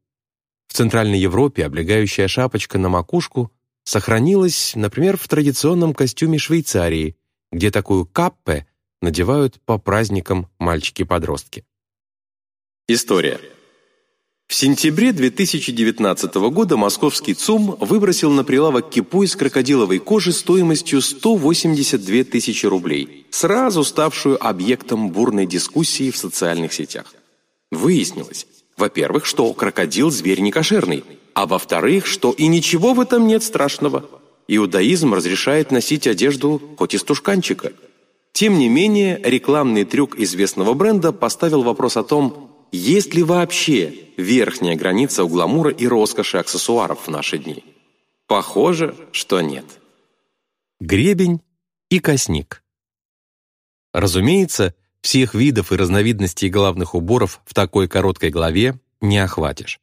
В Центральной Европе облегающая шапочка на макушку сохранилась, например, в традиционном костюме Швейцарии, где такую каппе надевают по праздникам мальчики-подростки. История. В сентябре 2019 года московский ЦУМ выбросил на прилавок кипу из крокодиловой кожи стоимостью 182 тысячи рублей, сразу ставшую объектом бурной дискуссии в социальных сетях. Выяснилось, во-первых, что крокодил – зверь не кошерный, а во-вторых, что и ничего в этом нет страшного. иудаизм разрешает носить одежду хоть из тушканчика. Тем не менее, рекламный трюк известного бренда поставил вопрос о том, есть ли вообще верхняя граница у гламура и роскоши аксессуаров в наши дни. Похоже, что нет. Гребень и косник. Разумеется, всех видов и разновидностей головных уборов в такой короткой главе не охватишь.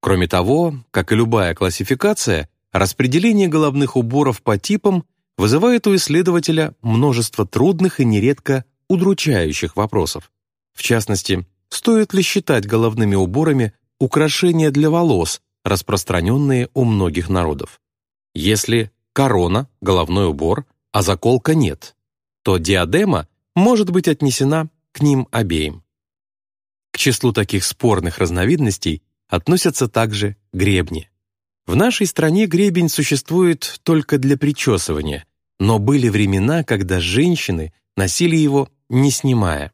Кроме того, как и любая классификация, распределение головных уборов по типам вызывает у исследователя множество трудных и нередко удручающих вопросов. В частности, стоит ли считать головными уборами украшения для волос, распространенные у многих народов? Если корона – головной убор, а заколка нет, то диадема может быть отнесена к ним обеим. К числу таких спорных разновидностей относятся также гребни. В нашей стране гребень существует только для причесывания, но были времена, когда женщины носили его не снимая.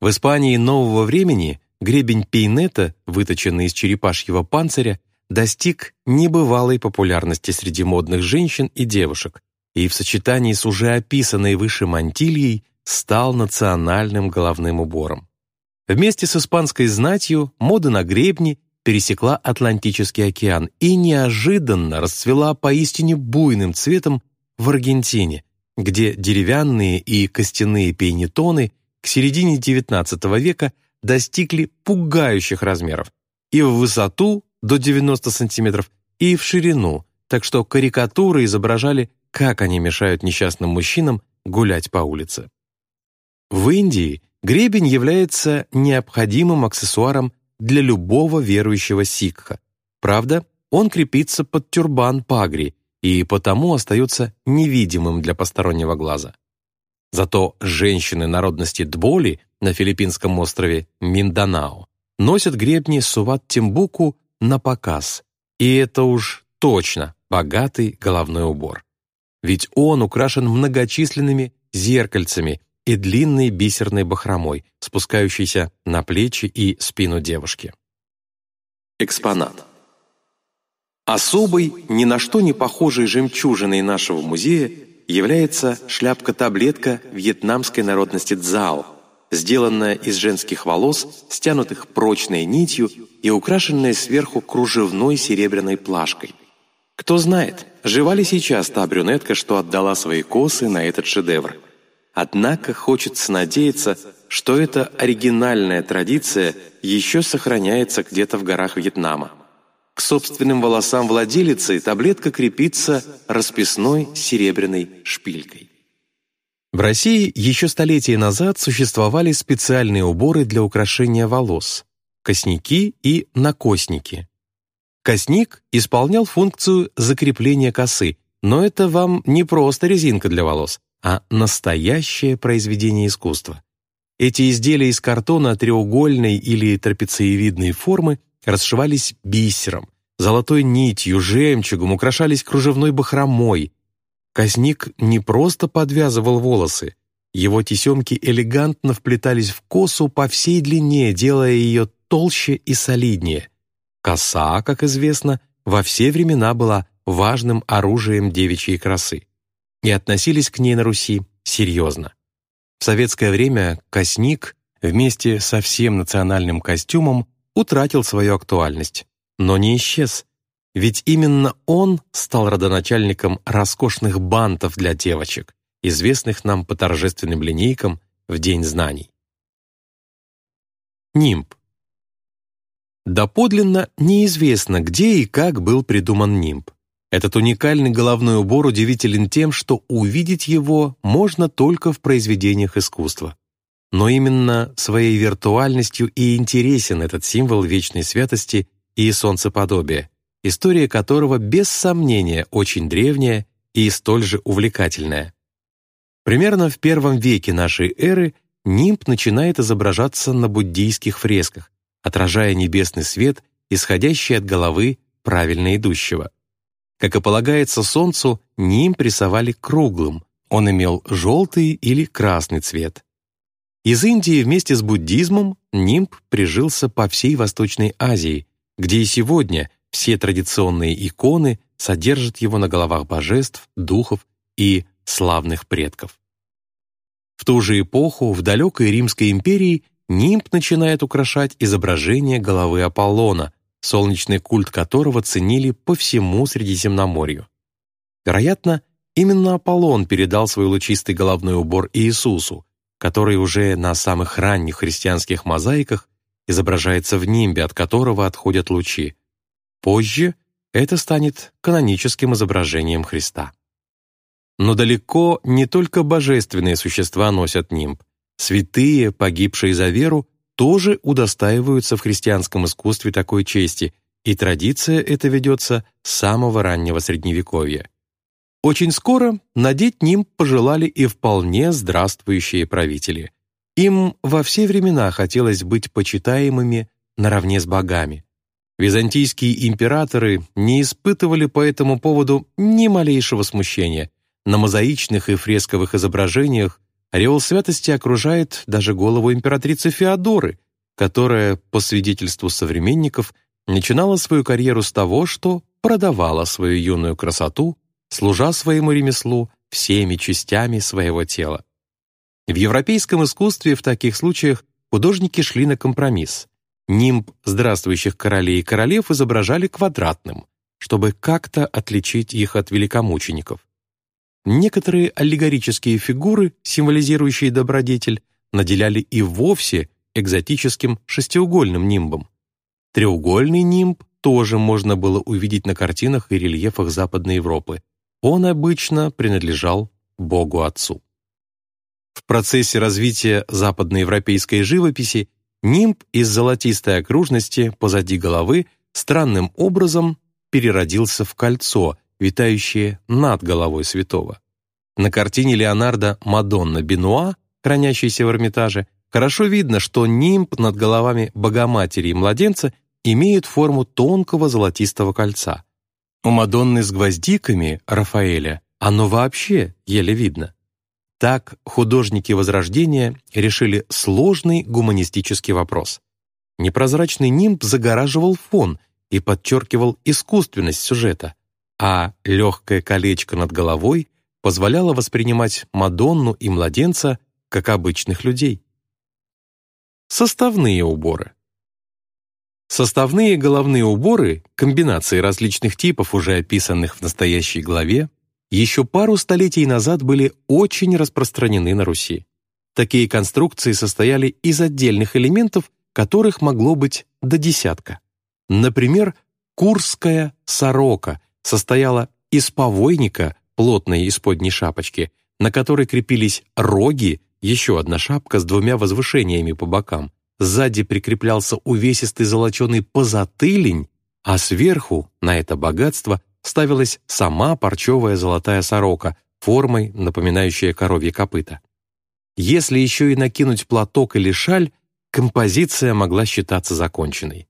В Испании нового времени гребень пейнета, выточенный из черепашьего панциря, достиг небывалой популярности среди модных женщин и девушек и в сочетании с уже описанной выше мантильей стал национальным головным убором. Вместе с испанской знатью мода на гребни пересекла Атлантический океан и неожиданно расцвела поистине буйным цветом в Аргентине, где деревянные и костяные пейнетоны к середине XIX века достигли пугающих размеров и в высоту до 90 сантиметров, и в ширину, так что карикатуры изображали, как они мешают несчастным мужчинам гулять по улице. В Индии гребень является необходимым аксессуаром для любого верующего сикха. Правда, он крепится под тюрбан пагри и потому остается невидимым для постороннего глаза. Зато женщины народности Дболи на филиппинском острове Минданао носят гребни суват-тимбуку на показ, и это уж точно богатый головной убор. Ведь он украшен многочисленными зеркальцами и длинной бисерной бахромой, спускающейся на плечи и спину девушки. Экспонат. Особой, ни на что не похожей жемчужиной нашего музея является шляпка-таблетка вьетнамской народности Цзао, сделанная из женских волос, стянутых прочной нитью и украшенная сверху кружевной серебряной плашкой. Кто знает, жива ли сейчас та брюнетка, что отдала свои косы на этот шедевр – Однако хочется надеяться, что эта оригинальная традиция еще сохраняется где-то в горах Вьетнама. К собственным волосам владелицы таблетка крепится расписной серебряной шпилькой. В России еще столетия назад существовали специальные уборы для украшения волос – косники и накосники. Косник исполнял функцию закрепления косы, но это вам не просто резинка для волос – а настоящее произведение искусства. Эти изделия из картона треугольной или трапециевидной формы расшивались бисером, золотой нитью, жемчугом, украшались кружевной бахромой. Казник не просто подвязывал волосы, его тесемки элегантно вплетались в косу по всей длине, делая ее толще и солиднее. Коса, как известно, во все времена была важным оружием девичьей красы и относились к ней на Руси серьезно. В советское время косник вместе со всем национальным костюмом утратил свою актуальность, но не исчез, ведь именно он стал родоначальником роскошных бантов для девочек, известных нам по торжественным линейкам в День знаний. Нимб. Доподлинно неизвестно, где и как был придуман нимб. Этот уникальный головной убор удивителен тем, что увидеть его можно только в произведениях искусства. Но именно своей виртуальностью и интересен этот символ вечной святости и солнцеподобия, история которого без сомнения очень древняя и столь же увлекательная. Примерно в первом веке нашей эры нимб начинает изображаться на буддийских фресках, отражая небесный свет, исходящий от головы правильно идущего. Как и полагается солнцу, ним прессовали круглым, он имел желтый или красный цвет. Из Индии вместе с буддизмом нимб прижился по всей Восточной Азии, где и сегодня все традиционные иконы содержат его на головах божеств, духов и славных предков. В ту же эпоху в далекой Римской империи нимб начинает украшать изображение головы Аполлона, солнечный культ которого ценили по всему Средиземноморью. Вероятно, именно Аполлон передал свой лучистый головной убор Иисусу, который уже на самых ранних христианских мозаиках изображается в нимбе, от которого отходят лучи. Позже это станет каноническим изображением Христа. Но далеко не только божественные существа носят нимб. Святые, погибшие за веру, тоже удостаиваются в христианском искусстве такой чести, и традиция эта ведется с самого раннего Средневековья. Очень скоро надеть нимб пожелали и вполне здравствующие правители. Им во все времена хотелось быть почитаемыми наравне с богами. Византийские императоры не испытывали по этому поводу ни малейшего смущения. На мозаичных и фресковых изображениях ореол святости окружает даже голову императрицы Феодоры, которая, по свидетельству современников, начинала свою карьеру с того, что продавала свою юную красоту, служа своему ремеслу всеми частями своего тела. В европейском искусстве в таких случаях художники шли на компромисс. Нимб здравствующих королей и королев изображали квадратным, чтобы как-то отличить их от великомучеников. Некоторые аллегорические фигуры, символизирующие добродетель, наделяли и вовсе экзотическим шестиугольным нимбом. Треугольный нимб тоже можно было увидеть на картинах и рельефах Западной Европы. Он обычно принадлежал Богу-Отцу. В процессе развития западноевропейской живописи Нимб из золотистой окружности позади головы странным образом переродился в кольцо, витающее над головой святого. На картине Леонардо «Мадонна Бенуа», хранящейся в Эрмитаже, хорошо видно, что нимб над головами Богоматери и младенца имеет форму тонкого золотистого кольца. У Мадонны с гвоздиками Рафаэля оно вообще еле видно. Так художники Возрождения решили сложный гуманистический вопрос. Непрозрачный нимб загораживал фон и подчеркивал искусственность сюжета, а легкое колечко над головой позволяло воспринимать Мадонну и младенца как обычных людей. Составные уборы. Составные головные уборы, комбинации различных типов, уже описанных в настоящей главе, еще пару столетий назад были очень распространены на Руси. Такие конструкции состояли из отдельных элементов, которых могло быть до десятка. Например, курская сорока состояла из повойника, плотной исподней шапочки, на которой крепились роги, еще одна шапка с двумя возвышениями по бокам. Сзади прикреплялся увесистый золоченый позатылень, а сверху на это богатство ставилась сама парчевая золотая сорока, формой, напоминающая коровье копыта. Если еще и накинуть платок или шаль, композиция могла считаться законченной.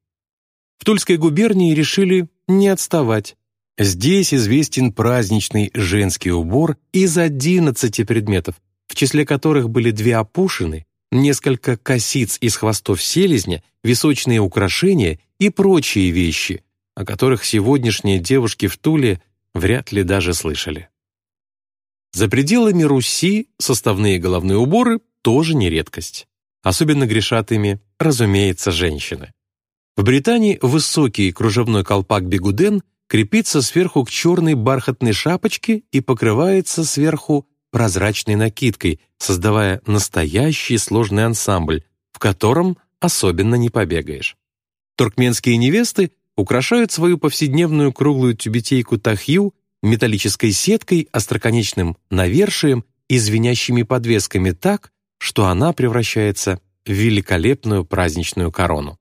В Тульской губернии решили не отставать. Здесь известен праздничный женский убор из 11 предметов, в числе которых были две опушины, несколько косиц из хвостов селезня, височные украшения и прочие вещи, о которых сегодняшние девушки в Туле вряд ли даже слышали. За пределами Руси составные головные уборы тоже не редкость. Особенно грешат ими, разумеется, женщины. В Британии высокий кружевной колпак бигуден крепится сверху к черной бархатной шапочке и покрывается сверху прозрачной накидкой, создавая настоящий сложный ансамбль, в котором особенно не побегаешь. Туркменские невесты украшают свою повседневную круглую тюбетейку тахью металлической сеткой, остроконечным навершием и звенящими подвесками так, что она превращается в великолепную праздничную корону.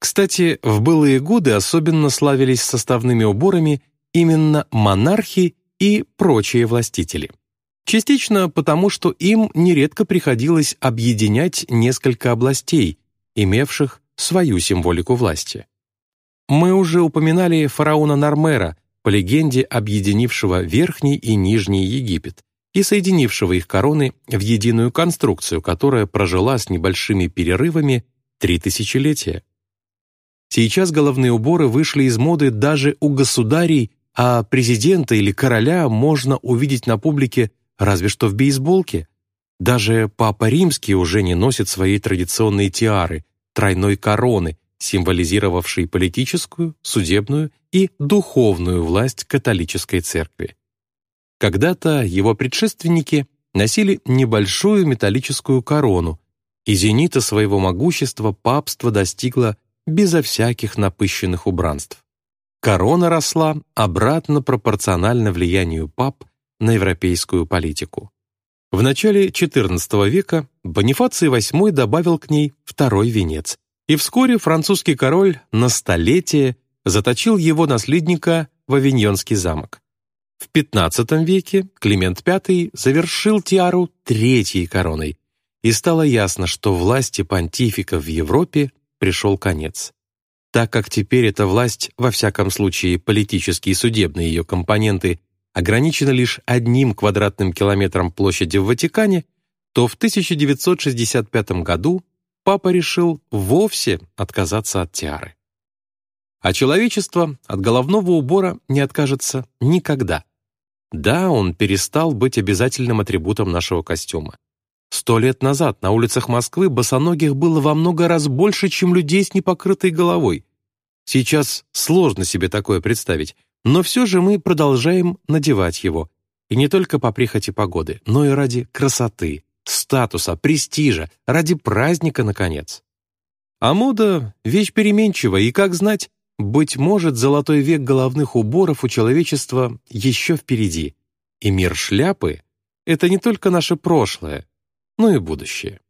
Кстати, в былые годы особенно славились составными уборами именно монархи и прочие властители. Частично потому, что им нередко приходилось объединять несколько областей, имевших свою символику власти. Мы уже упоминали фараона Нармера, по легенде объединившего Верхний и Нижний Египет и соединившего их короны в единую конструкцию, которая прожила с небольшими перерывами три тысячелетия. Сейчас головные уборы вышли из моды даже у государей, а президента или короля можно увидеть на публике разве что в бейсболке. Даже Папа Римский уже не носит своей традиционной тиары, тройной короны, символизировавшей политическую, судебную и духовную власть католической церкви. Когда-то его предшественники носили небольшую металлическую корону, и зенита своего могущества папство достигло безо всяких напыщенных убранств. Корона росла обратно пропорционально влиянию пап на европейскую политику. В начале XIV века Бонифаций VIII добавил к ней второй венец, и вскоре французский король на столетие заточил его наследника в Авиньонский замок. В XV веке Климент V завершил тиару третьей короной, и стало ясно, что власти понтифика в Европе пришел конец. Так как теперь эта власть, во всяком случае политические и судебные ее компоненты, ограничена лишь одним квадратным километром площади в Ватикане, то в 1965 году папа решил вовсе отказаться от тиары. А человечество от головного убора не откажется никогда. Да, он перестал быть обязательным атрибутом нашего костюма. Сто лет назад на улицах Москвы босоногих было во много раз больше, чем людей с непокрытой головой. Сейчас сложно себе такое представить, но все же мы продолжаем надевать его. И не только по прихоти погоды, но и ради красоты, статуса, престижа, ради праздника, наконец. А мода — вещь переменчивая, и, как знать, быть может, золотой век головных уборов у человечества еще впереди. И мир шляпы — это не только наше прошлое, но и будущее.